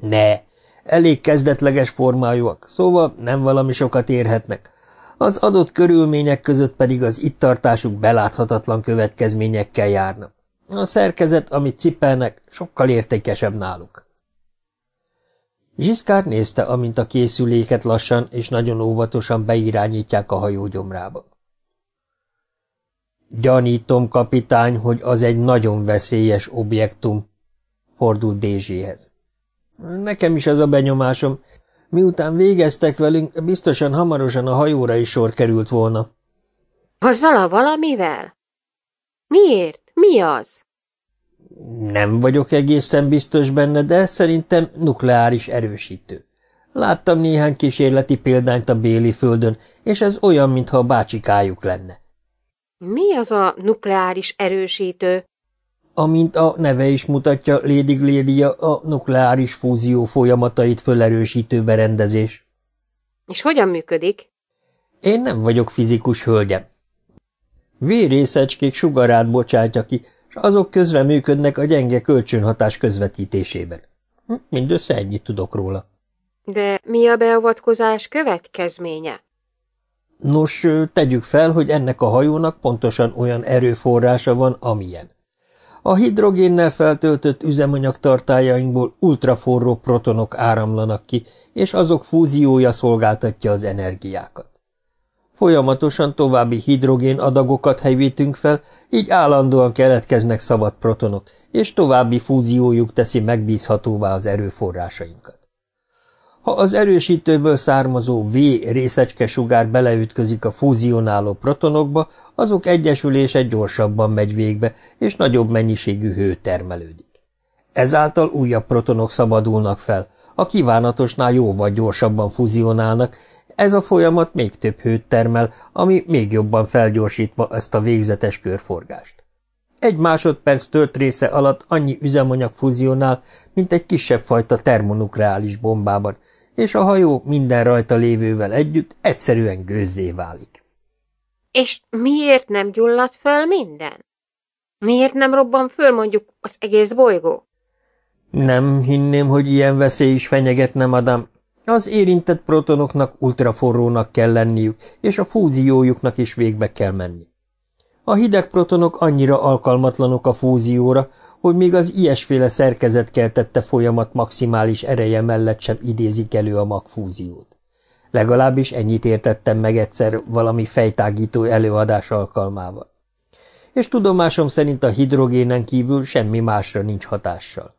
Ne, elég kezdetleges formájúak, szóval nem valami sokat érhetnek. Az adott körülmények között pedig az itt tartásuk beláthatatlan következményekkel járna. A szerkezet, amit cipelnek, sokkal értékesebb náluk. Zsiszkár nézte, amint a készüléket lassan és nagyon óvatosan beirányítják a hajó gyomrába. Gyanítom, kapitány, hogy az egy nagyon veszélyes objektum, fordult Dézséhez. Nekem is az a benyomásom. Miután végeztek velünk, biztosan hamarosan a hajóra is sor került volna. Azzal a valamivel? Miért? Mi az? Nem vagyok egészen biztos benne, de szerintem nukleáris erősítő. Láttam néhány kísérleti példányt a Béli földön, és ez olyan, mintha a bácsikájuk lenne. Mi az a nukleáris erősítő? Amint a neve is mutatja, Lady Glédia a nukleáris fúzió folyamatait fölerősítő berendezés. És hogyan működik? Én nem vagyok fizikus hölgyem. Vérészecskék sugarát bocsátja ki, és azok közre működnek a gyenge kölcsönhatás közvetítésében. Hm, mindössze ennyit tudok róla. De mi a beavatkozás következménye? Nos, tegyük fel, hogy ennek a hajónak pontosan olyan erőforrása van, amilyen. A hidrogénnel feltöltött üzemanyagtartályainkból ultraforró protonok áramlanak ki, és azok fúziója szolgáltatja az energiákat. Folyamatosan további hidrogén adagokat helyvítünk fel, így állandóan keletkeznek szabad protonok, és további fúziójuk teszi megbízhatóvá az erőforrásainkat. Ha az erősítőből származó V részecske sugár beleütközik a fúzionáló protonokba, azok egyesülése gyorsabban megy végbe, és nagyobb mennyiségű hő termelődik. Ezáltal újabb protonok szabadulnak fel, a kívánatosnál jóval gyorsabban fúzionálnak, ez a folyamat még több hőt termel, ami még jobban felgyorsítva ezt a végzetes körforgást. Egy másodperc tört része alatt annyi üzemanyag fúzionál, mint egy kisebb fajta termonukleális bombában, és a hajó minden rajta lévővel együtt egyszerűen gőzzé válik. És miért nem gyullad föl minden? Miért nem robban föl mondjuk az egész bolygó? Nem hinném, hogy ilyen veszély is fenyegetne, madam. Az érintett protonoknak ultraforrónak kell lenniük, és a fúziójuknak is végbe kell menni. A hideg protonok annyira alkalmatlanok a fúzióra, hogy még az ilyesféle szerkezetkeltette folyamat maximális ereje mellett sem idézik elő a magfúziót. Legalábbis ennyit értettem meg egyszer valami fejtágító előadás alkalmával. És tudomásom szerint a hidrogénen kívül semmi másra nincs hatással.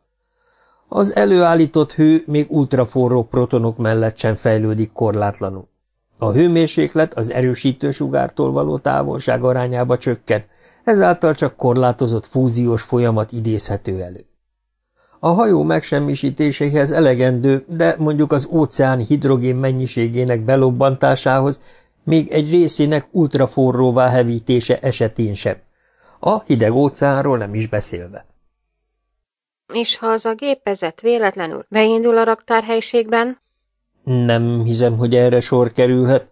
Az előállított hő még ultraforró protonok mellett sem fejlődik korlátlanul. A hőmérséklet az erősítő sugártól való távolság arányába csökken, ezáltal csak korlátozott fúziós folyamat idézhető elő. A hajó megsemmisítéséhez elegendő, de mondjuk az óceán hidrogén mennyiségének belobbantásához még egy részének ultraforróvá hevítése esetén sem. A hideg óceánról nem is beszélve. És ha az a gépezet véletlenül beindul a raktárhelyiségben? Nem hiszem, hogy erre sor kerülhet.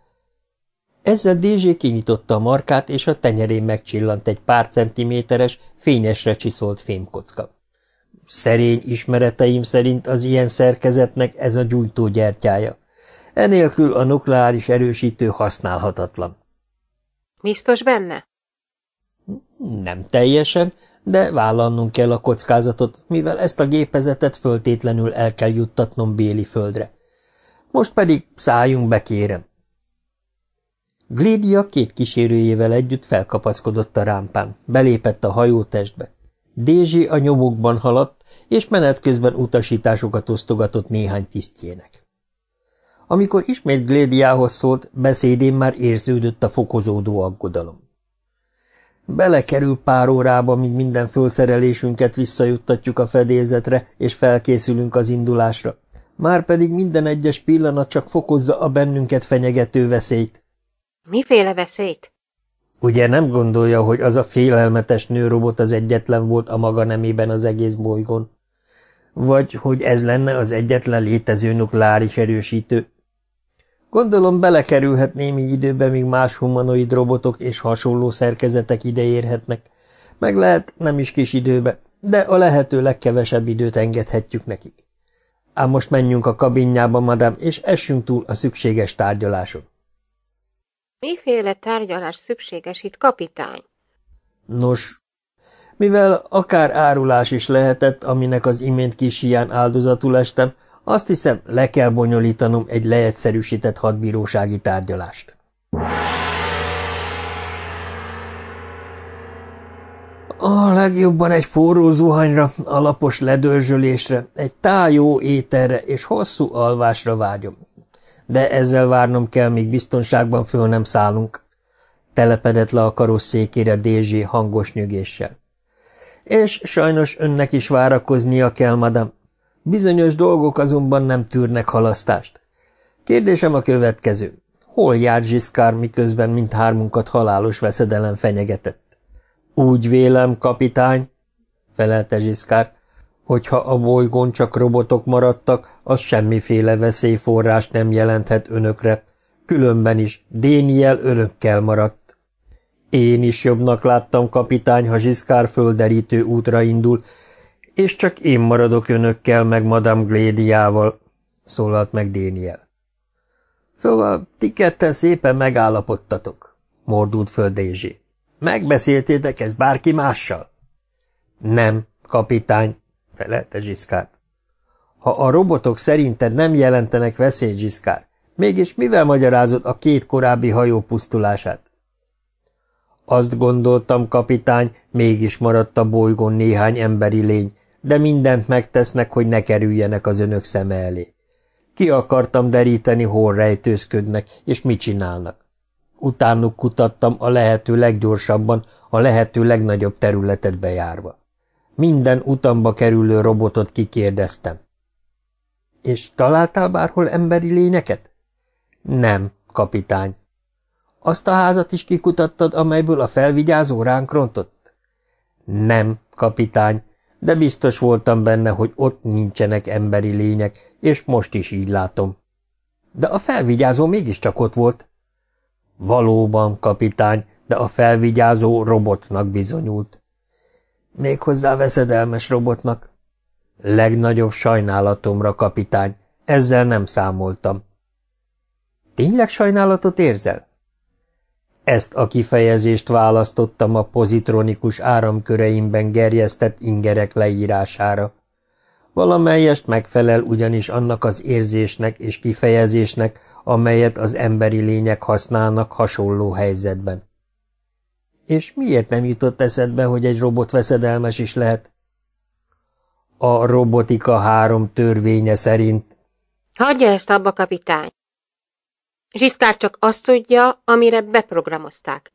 Ezzel Dézsé kinyitotta a markát, és a tenyerén megcsillant egy pár centiméteres, fényesre csiszolt fémkocka. Szerény ismereteim szerint az ilyen szerkezetnek ez a gyújtógyertyája. Enélkül a nukleáris erősítő használhatatlan. Biztos benne? Nem teljesen, de vállalnunk kell a kockázatot, mivel ezt a gépezetet föltétlenül el kell juttatnom Béli földre. Most pedig szálljunk be, kérem. Glédia két kísérőjével együtt felkapaszkodott a rámpán, belépett a hajótestbe. Dézsi a nyomokban haladt, és menet közben utasításokat osztogatott néhány tisztjének. Amikor ismét Glédiához szólt, beszédén már érződött a fokozódó aggodalom. Belekerül pár órába, míg minden fölszerelésünket visszajuttatjuk a fedélzetre, és felkészülünk az indulásra. Márpedig minden egyes pillanat csak fokozza a bennünket fenyegető veszélyt. Miféle veszélyt? Ugye nem gondolja, hogy az a félelmetes nőrobot az egyetlen volt a maga nemében az egész bolygón? Vagy hogy ez lenne az egyetlen létező nukleáris erősítő? Gondolom belekerülhet némi időbe, míg más humanoid robotok és hasonló szerkezetek ideérhetnek. Meg lehet nem is kis időbe, de a lehető legkevesebb időt engedhetjük nekik. Ám most menjünk a kabinjába, madám, és essünk túl a szükséges tárgyaláson. Miféle tárgyalás szükséges itt, kapitány? Nos, mivel akár árulás is lehetett, aminek az imént kis hián áldozatul estem, azt hiszem, le kell bonyolítanom egy leegyszerűsített hadbírósági tárgyalást. A legjobban egy forró zuhanyra, alapos ledörzsölésre, egy tájó ételre és hosszú alvásra vágyom. De ezzel várnom kell, míg biztonságban föl nem szállunk. Telepedett le a karosszékére Dézsé hangos nyögéssel. És sajnos önnek is várakoznia kell, madam. Bizonyos dolgok azonban nem tűrnek halasztást. Kérdésem a következő. Hol járt Zsiszkár, miközben mindhármunkat halálos veszedelem fenyegetett? Úgy vélem, kapitány, felelte Zsiszkár, hogyha a bolygón csak robotok maradtak, az semmiféle veszélyforrás nem jelenthet önökre. Különben is Déniel önökkel maradt. Én is jobbnak láttam, kapitány, ha Zsiszkár földerítő útra indul, és csak én maradok önökkel, meg Madame Glédiával, szólalt meg Déniel. Szóval ti ketten szépen megállapodtatok, mordult föl Dézsé. Megbeszéltétek ezt bárki mással? Nem, kapitány, felelte Zsiszkár. Ha a robotok szerinted nem jelentenek veszélyt, Zsiszkár, mégis mivel magyarázod a két korábbi hajó pusztulását? Azt gondoltam, kapitány, mégis maradt a bolygón néhány emberi lény, de mindent megtesznek, hogy ne kerüljenek az önök szeme elé. Ki akartam deríteni, hol rejtőzködnek, és mit csinálnak. Utánuk kutattam a lehető leggyorsabban, a lehető legnagyobb területet bejárva. Minden utamba kerülő robotot kikérdeztem. És találtál bárhol emberi lényeket? Nem, kapitány. Azt a házat is kikutattad, amelyből a felvigyázó ránk rontott? Nem, kapitány, de biztos voltam benne, hogy ott nincsenek emberi lények, és most is így látom. De a felvigyázó mégiscsak ott volt. Valóban, kapitány, de a felvigyázó robotnak bizonyult. Méghozzá veszedelmes robotnak. Legnagyobb sajnálatomra, kapitány, ezzel nem számoltam. Tényleg sajnálatot érzel? Ezt a kifejezést választottam a pozitronikus áramköreimben gerjesztett ingerek leírására. Valamelyest megfelel ugyanis annak az érzésnek és kifejezésnek, amelyet az emberi lények használnak hasonló helyzetben. És miért nem jutott eszedbe, hogy egy robot veszedelmes is lehet? A robotika három törvénye szerint. Hagyja ezt abba, kapitány. Zsiszkár csak azt tudja, amire beprogramozták.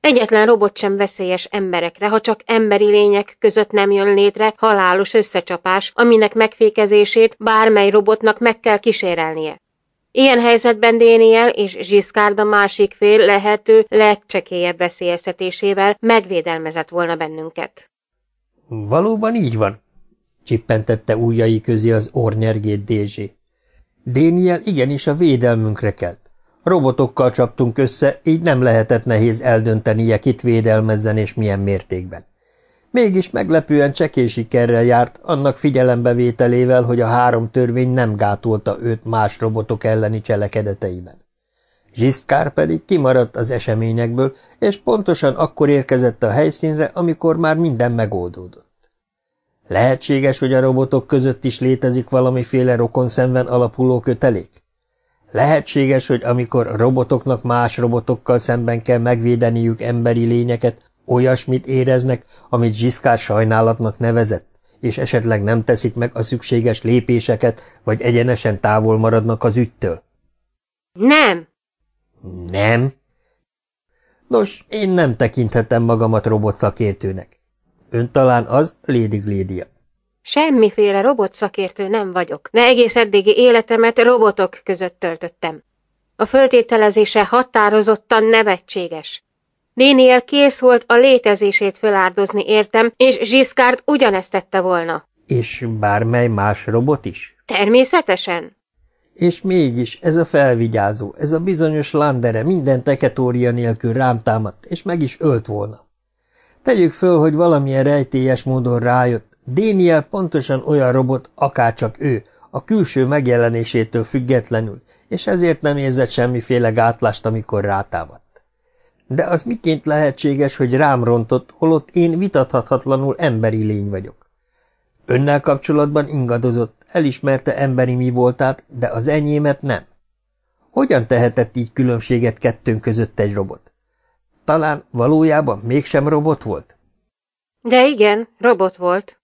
Egyetlen robot sem veszélyes emberekre, ha csak emberi lények között nem jön létre halálos összecsapás, aminek megfékezését bármely robotnak meg kell kísérelnie. Ilyen helyzetben Déniel és Zsiszkárd a másik fél lehető legcsekélyebb veszélyeztetésével megvédelmezett volna bennünket. Valóban így van, csippentette ujjai közé az ornyergét Dézsé. Déniel igenis a védelmünkre kelt. Robotokkal csaptunk össze, így nem lehetett nehéz eldöntenie, kit védelmezzen és milyen mértékben. Mégis meglepően csekély sikerrel járt, annak figyelembevételével, hogy a három törvény nem gátolta őt más robotok elleni cselekedeteiben. Zsiszkár pedig kimaradt az eseményekből, és pontosan akkor érkezett a helyszínre, amikor már minden megoldódott. Lehetséges, hogy a robotok között is létezik valamiféle rokonszenven alapuló kötelék? Lehetséges, hogy amikor robotoknak más robotokkal szemben kell megvédeniük emberi lényeket, olyasmit éreznek, amit Zsiszkár sajnálatnak nevezett, és esetleg nem teszik meg a szükséges lépéseket, vagy egyenesen távol maradnak az ügytől? Nem. Nem? Nos, én nem tekinthetem magamat robot szakértőnek. Ön talán az, Lady Glédia. Semmiféle robotszakértő nem vagyok, de egész eddigi életemet robotok között töltöttem. A föltételezése határozottan nevetséges. Déniel kész volt a létezését felárdozni értem, és Zsiszkárd ugyanezt tette volna. És bármely más robot is? Természetesen. És mégis ez a felvigyázó, ez a bizonyos Landere minden teketória nélkül rám támadt, és meg is ölt volna. Tegyük föl, hogy valamilyen rejtélyes módon rájött, Déniel pontosan olyan robot, akárcsak ő, a külső megjelenésétől függetlenül, és ezért nem érzett semmiféle gátlást, amikor rátámadt. De az miként lehetséges, hogy rám rontott, holott én vitathatatlanul emberi lény vagyok? Önnel kapcsolatban ingadozott, elismerte emberi mi voltát, de az enyémet nem. Hogyan tehetett így különbséget kettőnk között egy robot? Talán valójában mégsem robot volt? De igen, robot volt.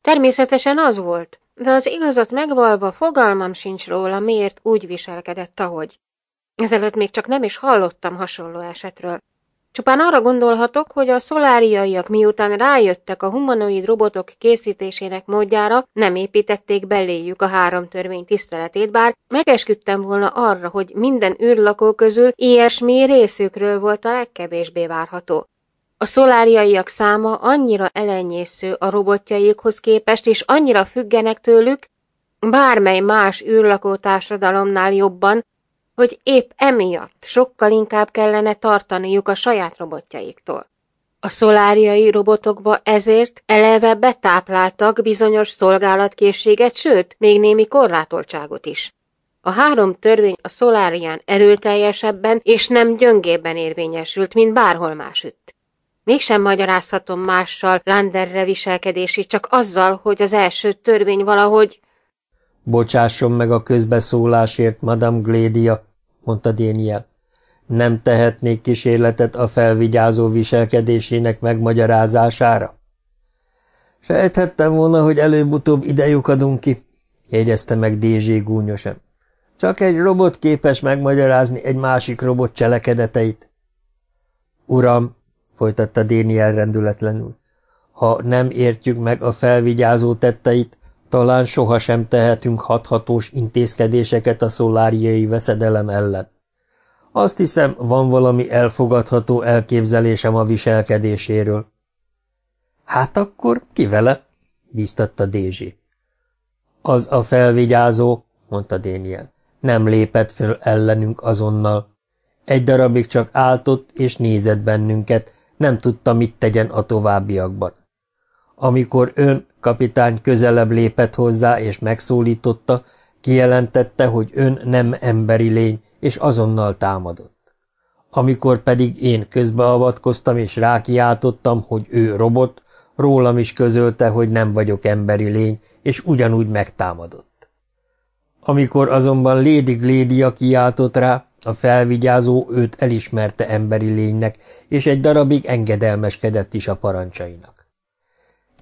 Természetesen az volt, de az igazat megvalva fogalmam sincs róla, miért úgy viselkedett, ahogy. Ezelőtt még csak nem is hallottam hasonló esetről. Csupán arra gondolhatok, hogy a szoláriaiak miután rájöttek a humanoid robotok készítésének módjára, nem építették beléjük a három törvény tiszteletét, bár megesküdtem volna arra, hogy minden űrlakó közül ilyesmi részükről volt a legkevésbé várható. A szoláriaiak száma annyira elenyésző a robotjaikhoz képest, és annyira függenek tőlük, bármely más űrlakó társadalomnál jobban, hogy épp emiatt sokkal inkább kellene tartaniuk a saját robotjaiktól. A szoláriai robotokba ezért eleve betápláltak bizonyos szolgálatkészséget, sőt, még némi korlátoltságot is. A három törvény a szolárián erőteljesebben és nem gyöngébben érvényesült, mint bárhol másütt. Mégsem magyarázhatom mással Landerre viselkedését, csak azzal, hogy az első törvény valahogy... Bocsásson meg a közbeszólásért, Madame Glédia, mondta Déniel. Nem tehetnék kísérletet a felvigyázó viselkedésének megmagyarázására? Sejthettem volna, hogy előbb-utóbb idejukadunk ki, jegyezte meg Dézsé gúnyosan. Csak egy robot képes megmagyarázni egy másik robot cselekedeteit. Uram, folytatta Déniel rendületlenül. Ha nem értjük meg a felvigyázó tetteit, talán sohasem tehetünk hathatós intézkedéseket a szoláriai veszedelem ellen. Azt hiszem, van valami elfogadható elképzelésem a viselkedéséről. Hát akkor ki vele? bíztatta Dézsi. Az a felvigyázó, mondta Déniel. Nem lépett föl ellenünk azonnal. Egy darabig csak áltott és nézett bennünket, nem tudta, mit tegyen a továbbiakban. Amikor ön kapitány közelebb lépett hozzá és megszólította, kijelentette, hogy ön nem emberi lény, és azonnal támadott. Amikor pedig én közbeavatkoztam és rákiáltottam, hogy ő robot, rólam is közölte, hogy nem vagyok emberi lény, és ugyanúgy megtámadott. Amikor azonban Lady Glédia kiáltott rá, a felvigyázó őt elismerte emberi lénynek, és egy darabig engedelmeskedett is a parancsainak.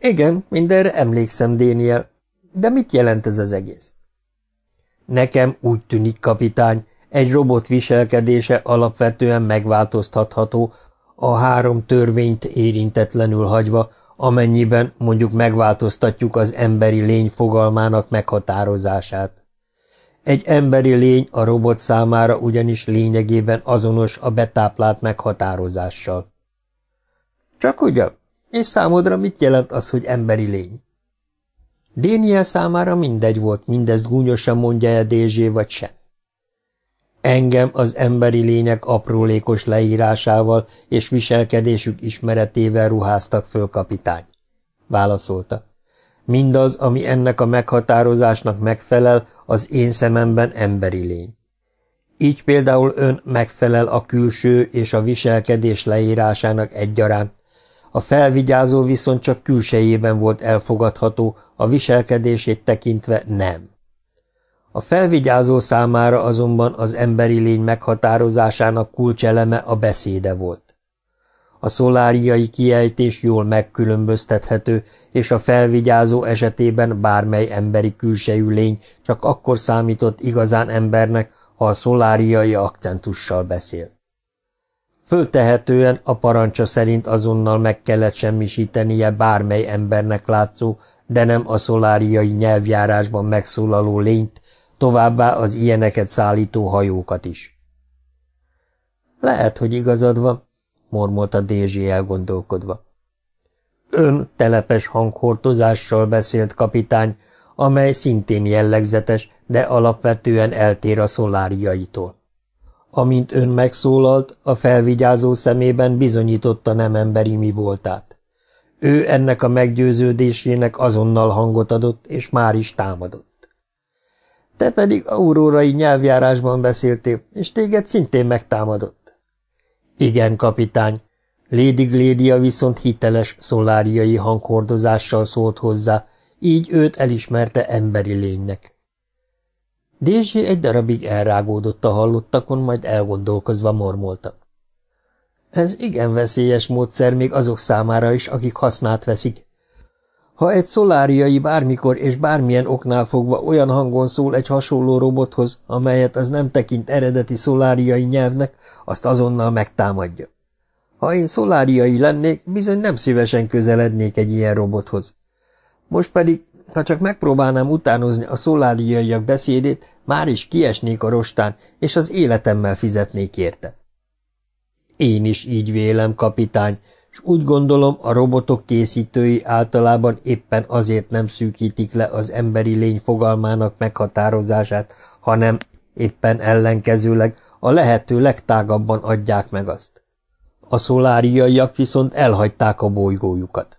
Igen, mindenre emlékszem, Déniel, de mit jelent ez az egész? Nekem úgy tűnik, kapitány, egy robot viselkedése alapvetően megváltoztatható, a három törvényt érintetlenül hagyva, amennyiben mondjuk megváltoztatjuk az emberi lény fogalmának meghatározását. Egy emberi lény a robot számára ugyanis lényegében azonos a betáplált meghatározással. Csak ugyan, és számodra mit jelent az, hogy emberi lény? Déniel számára mindegy volt, mindezt gúnyosan mondja-e Dézsé vagy sem. Engem az emberi lények aprólékos leírásával és viselkedésük ismeretével ruháztak föl, kapitány, válaszolta. Mindaz, ami ennek a meghatározásnak megfelel, az én szememben emberi lény. Így például ön megfelel a külső és a viselkedés leírásának egyaránt, a felvigyázó viszont csak külsejében volt elfogadható, a viselkedését tekintve nem. A felvigyázó számára azonban az emberi lény meghatározásának kulcseleme a beszéde volt. A szoláriai kiejtés jól megkülönböztethető, és a felvigyázó esetében bármely emberi külsejű lény csak akkor számított igazán embernek, ha a szoláriai akcentussal beszél. Föltehetően a parancsa szerint azonnal meg kellett semmisítenie bármely embernek látszó, de nem a szoláriai nyelvjárásban megszólaló lényt, továbbá az ilyeneket szállító hajókat is. Lehet, hogy igazad van, mormolta Dézsi elgondolkodva. Ön telepes hanghortozással beszélt, kapitány, amely szintén jellegzetes, de alapvetően eltér a szoláriaitól. Amint ön megszólalt, a felvigyázó szemében bizonyította nem emberi mi voltát. Ő ennek a meggyőződésének azonnal hangot adott, és már is támadott. Te pedig aurórai nyelvjárásban beszéltél, és téged szintén megtámadott. Igen, kapitány. Lady Glédia viszont hiteles szoláriai hanghordozással szólt hozzá, így őt elismerte emberi lénynek. Dézsi egy darabig elrágódott a hallottakon, majd elgondolkozva mormolta. Ez igen veszélyes módszer még azok számára is, akik hasznát veszik. Ha egy szoláriai bármikor és bármilyen oknál fogva olyan hangon szól egy hasonló robothoz, amelyet az nem tekint eredeti szoláriai nyelvnek, azt azonnal megtámadja. Ha én szoláriai lennék, bizony nem szívesen közelednék egy ilyen robothoz. Most pedig ha csak megpróbálnám utánozni a szoláriaiak beszédét, már is kiesnék a rostán, és az életemmel fizetnék érte. Én is így vélem, kapitány, és úgy gondolom, a robotok készítői általában éppen azért nem szűkítik le az emberi lény fogalmának meghatározását, hanem éppen ellenkezőleg a lehető legtágabban adják meg azt. A szoláriaiak viszont elhagyták a bolygójukat.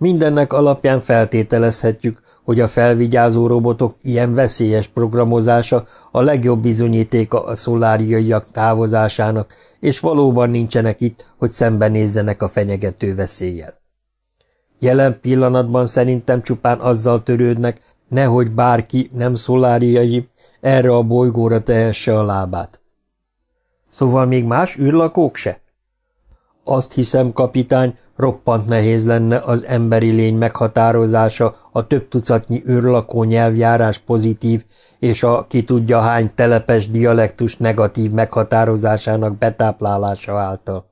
Mindennek alapján feltételezhetjük, hogy a felvigyázó robotok ilyen veszélyes programozása a legjobb bizonyítéka a szoláriaiak távozásának, és valóban nincsenek itt, hogy szembenézzenek a fenyegető veszéllyel. Jelen pillanatban szerintem csupán azzal törődnek, nehogy bárki nem szoláriai erre a bolygóra tehesse a lábát. Szóval még más űrlakók se? Azt hiszem, kapitány, roppant nehéz lenne az emberi lény meghatározása a több tucatnyi űrlakó nyelvjárás pozitív és a ki tudja hány telepes dialektus negatív meghatározásának betáplálása által.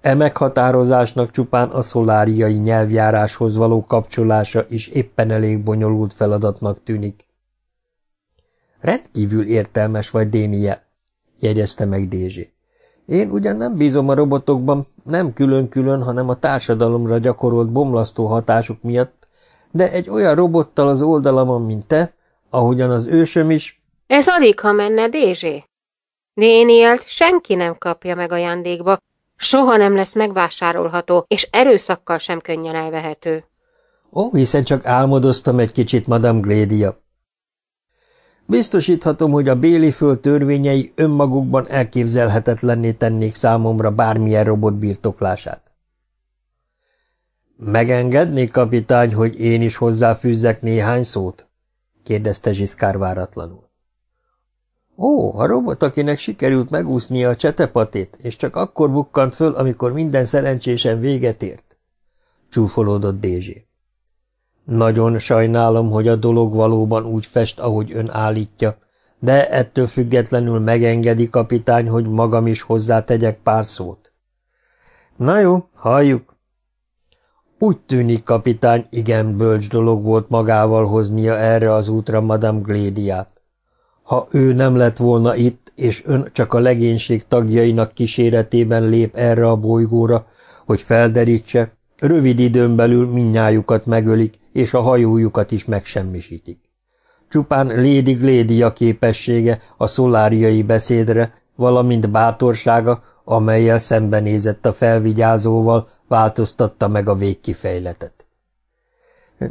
E meghatározásnak csupán a szoláriai nyelvjáráshoz való kapcsolása is éppen elég bonyolult feladatnak tűnik. Rendkívül értelmes vagy, Déniel, jegyezte meg Dézsé. Én ugyan nem bízom a robotokban, nem külön-külön, hanem a társadalomra gyakorolt bomlasztó hatásuk miatt, de egy olyan robottal az oldalamon, mint te, ahogyan az ősöm is... Ez alig, ha menne, Dézsé. Dénielt senki nem kapja meg ajándékba, soha nem lesz megvásárolható, és erőszakkal sem könnyen elvehető. Ó, hiszen csak álmodoztam egy kicsit, Madame Glédia. Biztosíthatom, hogy a Béli föld törvényei önmagukban elképzelhetetlenné tennék számomra bármilyen robot birtoklását. Megengedné, kapitány, hogy én is hozzáfűzzek néhány szót? kérdezte Zsiszkár váratlanul. Ó, a robot, akinek sikerült megúsznia a csetepatét, és csak akkor bukkant föl, amikor minden szerencsésen véget ért. Csúfolódott Dézsé. Nagyon sajnálom, hogy a dolog valóban úgy fest, ahogy ön állítja, de ettől függetlenül megengedi, kapitány, hogy magam is hozzátegyek pár szót. Na jó, halljuk. Úgy tűnik, kapitány, igen bölcs dolog volt magával hoznia erre az útra Madame Glédiát. Ha ő nem lett volna itt, és ön csak a legénység tagjainak kíséretében lép erre a bolygóra, hogy felderítse, rövid időn belül minnyájukat megölik, és a hajójukat is megsemmisítik. Csupán Lady Glédia képessége a szoláriai beszédre, valamint bátorsága, amelyel szembenézett a felvigyázóval, változtatta meg a végkifejletet.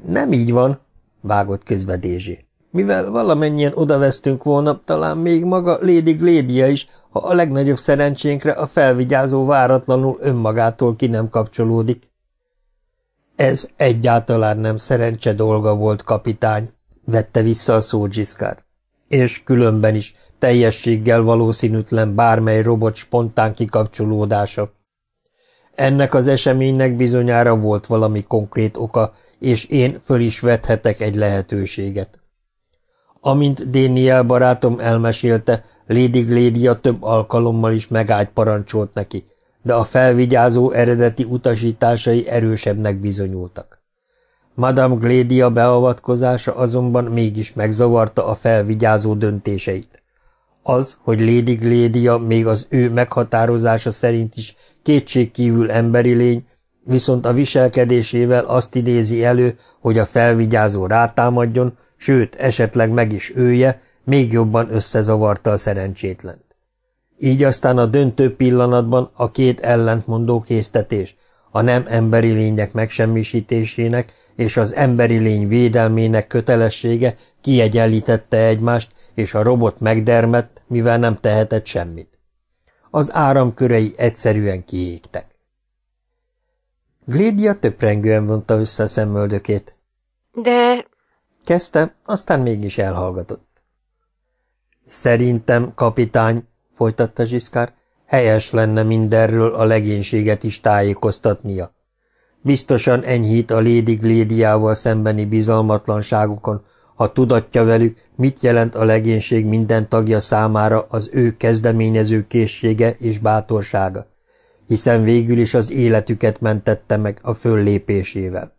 Nem így van, vágott közbe Dézsé. Mivel valamennyien odavesztünk volna, talán még maga Lady Glédia is, ha a legnagyobb szerencsénkre a felvigyázó váratlanul önmagától ki nem kapcsolódik. Ez egyáltalán nem szerencse dolga volt, kapitány, vette vissza a szó Zsiszkár. És különben is teljességgel valószínűtlen bármely robot spontán kikapcsolódása. Ennek az eseménynek bizonyára volt valami konkrét oka, és én föl is vethetek egy lehetőséget. Amint Déniel barátom elmesélte, Lady Glédia több alkalommal is megállt parancsolt neki, de a felvigyázó eredeti utasításai erősebbnek bizonyultak. Madame Glédia beavatkozása azonban mégis megzavarta a felvigyázó döntéseit. Az, hogy Lady Glédia még az ő meghatározása szerint is kétségkívül emberi lény, viszont a viselkedésével azt idézi elő, hogy a felvigyázó rátámadjon, sőt, esetleg meg is ője, még jobban összezavarta a szerencsétlent. Így aztán a döntő pillanatban a két ellentmondó késztetés, a nem emberi lények megsemmisítésének és az emberi lény védelmének kötelessége kiegyenlítette egymást, és a robot megdermett, mivel nem tehetett semmit. Az áramkörei egyszerűen kiégtek. Glédia töprengően vonta össze a szemöldökét. De... Kezdte, aztán mégis elhallgatott. Szerintem, kapitány, folytatta Zsiszkár, helyes lenne mindenről a legénységet is tájékoztatnia. Biztosan enyhít a Lady Glédiával szembeni bizalmatlanságukon, ha tudatja velük, mit jelent a legénység minden tagja számára az ő kezdeményező készsége és bátorsága, hiszen végül is az életüket mentette meg a föllépésével.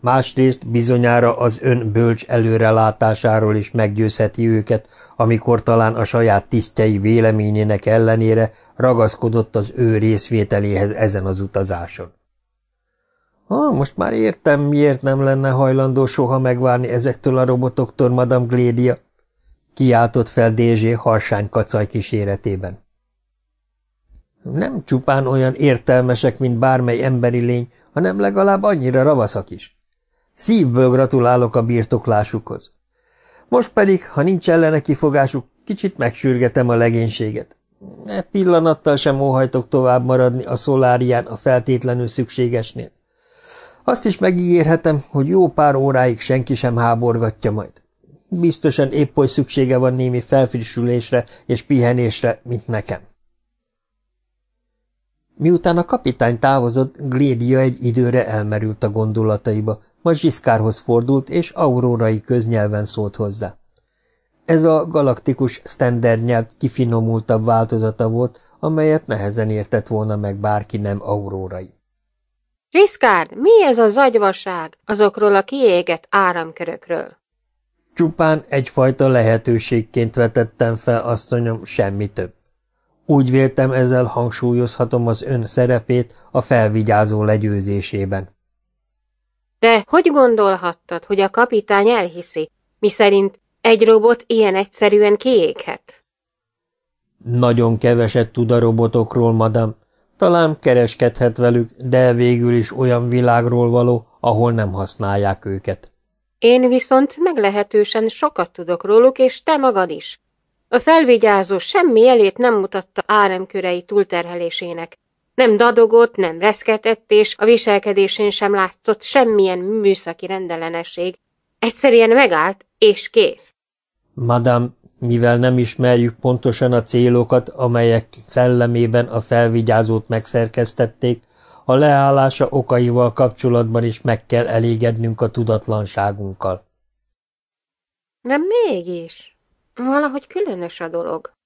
Másrészt bizonyára az ön bölcs előrelátásáról is meggyőzheti őket, amikor talán a saját tisztjei véleményének ellenére ragaszkodott az ő részvételéhez ezen az utazáson. Ha, most már értem, miért nem lenne hajlandó soha megvárni ezektől a robotoktól, Madame Glédia, kiáltott fel Dézsé harsány kacaj kíséretében. Nem csupán olyan értelmesek, mint bármely emberi lény, hanem legalább annyira ravaszak is. Szívből gratulálok a birtoklásukhoz. Most pedig, ha nincs ellene kifogásuk, kicsit megsürgetem a legénységet. E pillanattal sem óhajtok tovább maradni a szolárián a feltétlenül szükségesnél. Azt is megígérhetem, hogy jó pár óráig senki sem háborgatja majd. Biztosan épp oly szüksége van némi felfrissülésre és pihenésre, mint nekem. Miután a kapitány távozott, Glédia egy időre elmerült a gondolataiba, majd Zsiszkárhoz fordult, és aurórai köznyelven szólt hozzá. Ez a galaktikus standard nyelv kifinomultabb változata volt, amelyet nehezen értett volna meg bárki nem aurórai. Riszkárd, mi ez a zagyvaság azokról a kiégett áramkörökről? Csupán egyfajta lehetőségként vetettem fel, asszonyom, semmi több. Úgy véltem, ezzel hangsúlyozhatom az ön szerepét a felvigyázó legyőzésében. De hogy gondolhattad, hogy a kapitány elhiszi, miszerint egy robot ilyen egyszerűen kiéghet? Nagyon keveset tud a robotokról, madam. Talán kereskedhet velük, de végül is olyan világról való, ahol nem használják őket. Én viszont meglehetősen sokat tudok róluk, és te magad is. A felvigyázó semmi elét nem mutatta áremkörei túlterhelésének. Nem dadogott, nem reszketett, és a viselkedésén sem látszott semmilyen műszaki rendellenesség. Egyszerűen megállt, és kész. Madame, mivel nem ismerjük pontosan a célokat, amelyek szellemében a felvigyázót megszerkesztették, a leállása okaival kapcsolatban is meg kell elégednünk a tudatlanságunkkal. De mégis, valahogy különös a dolog.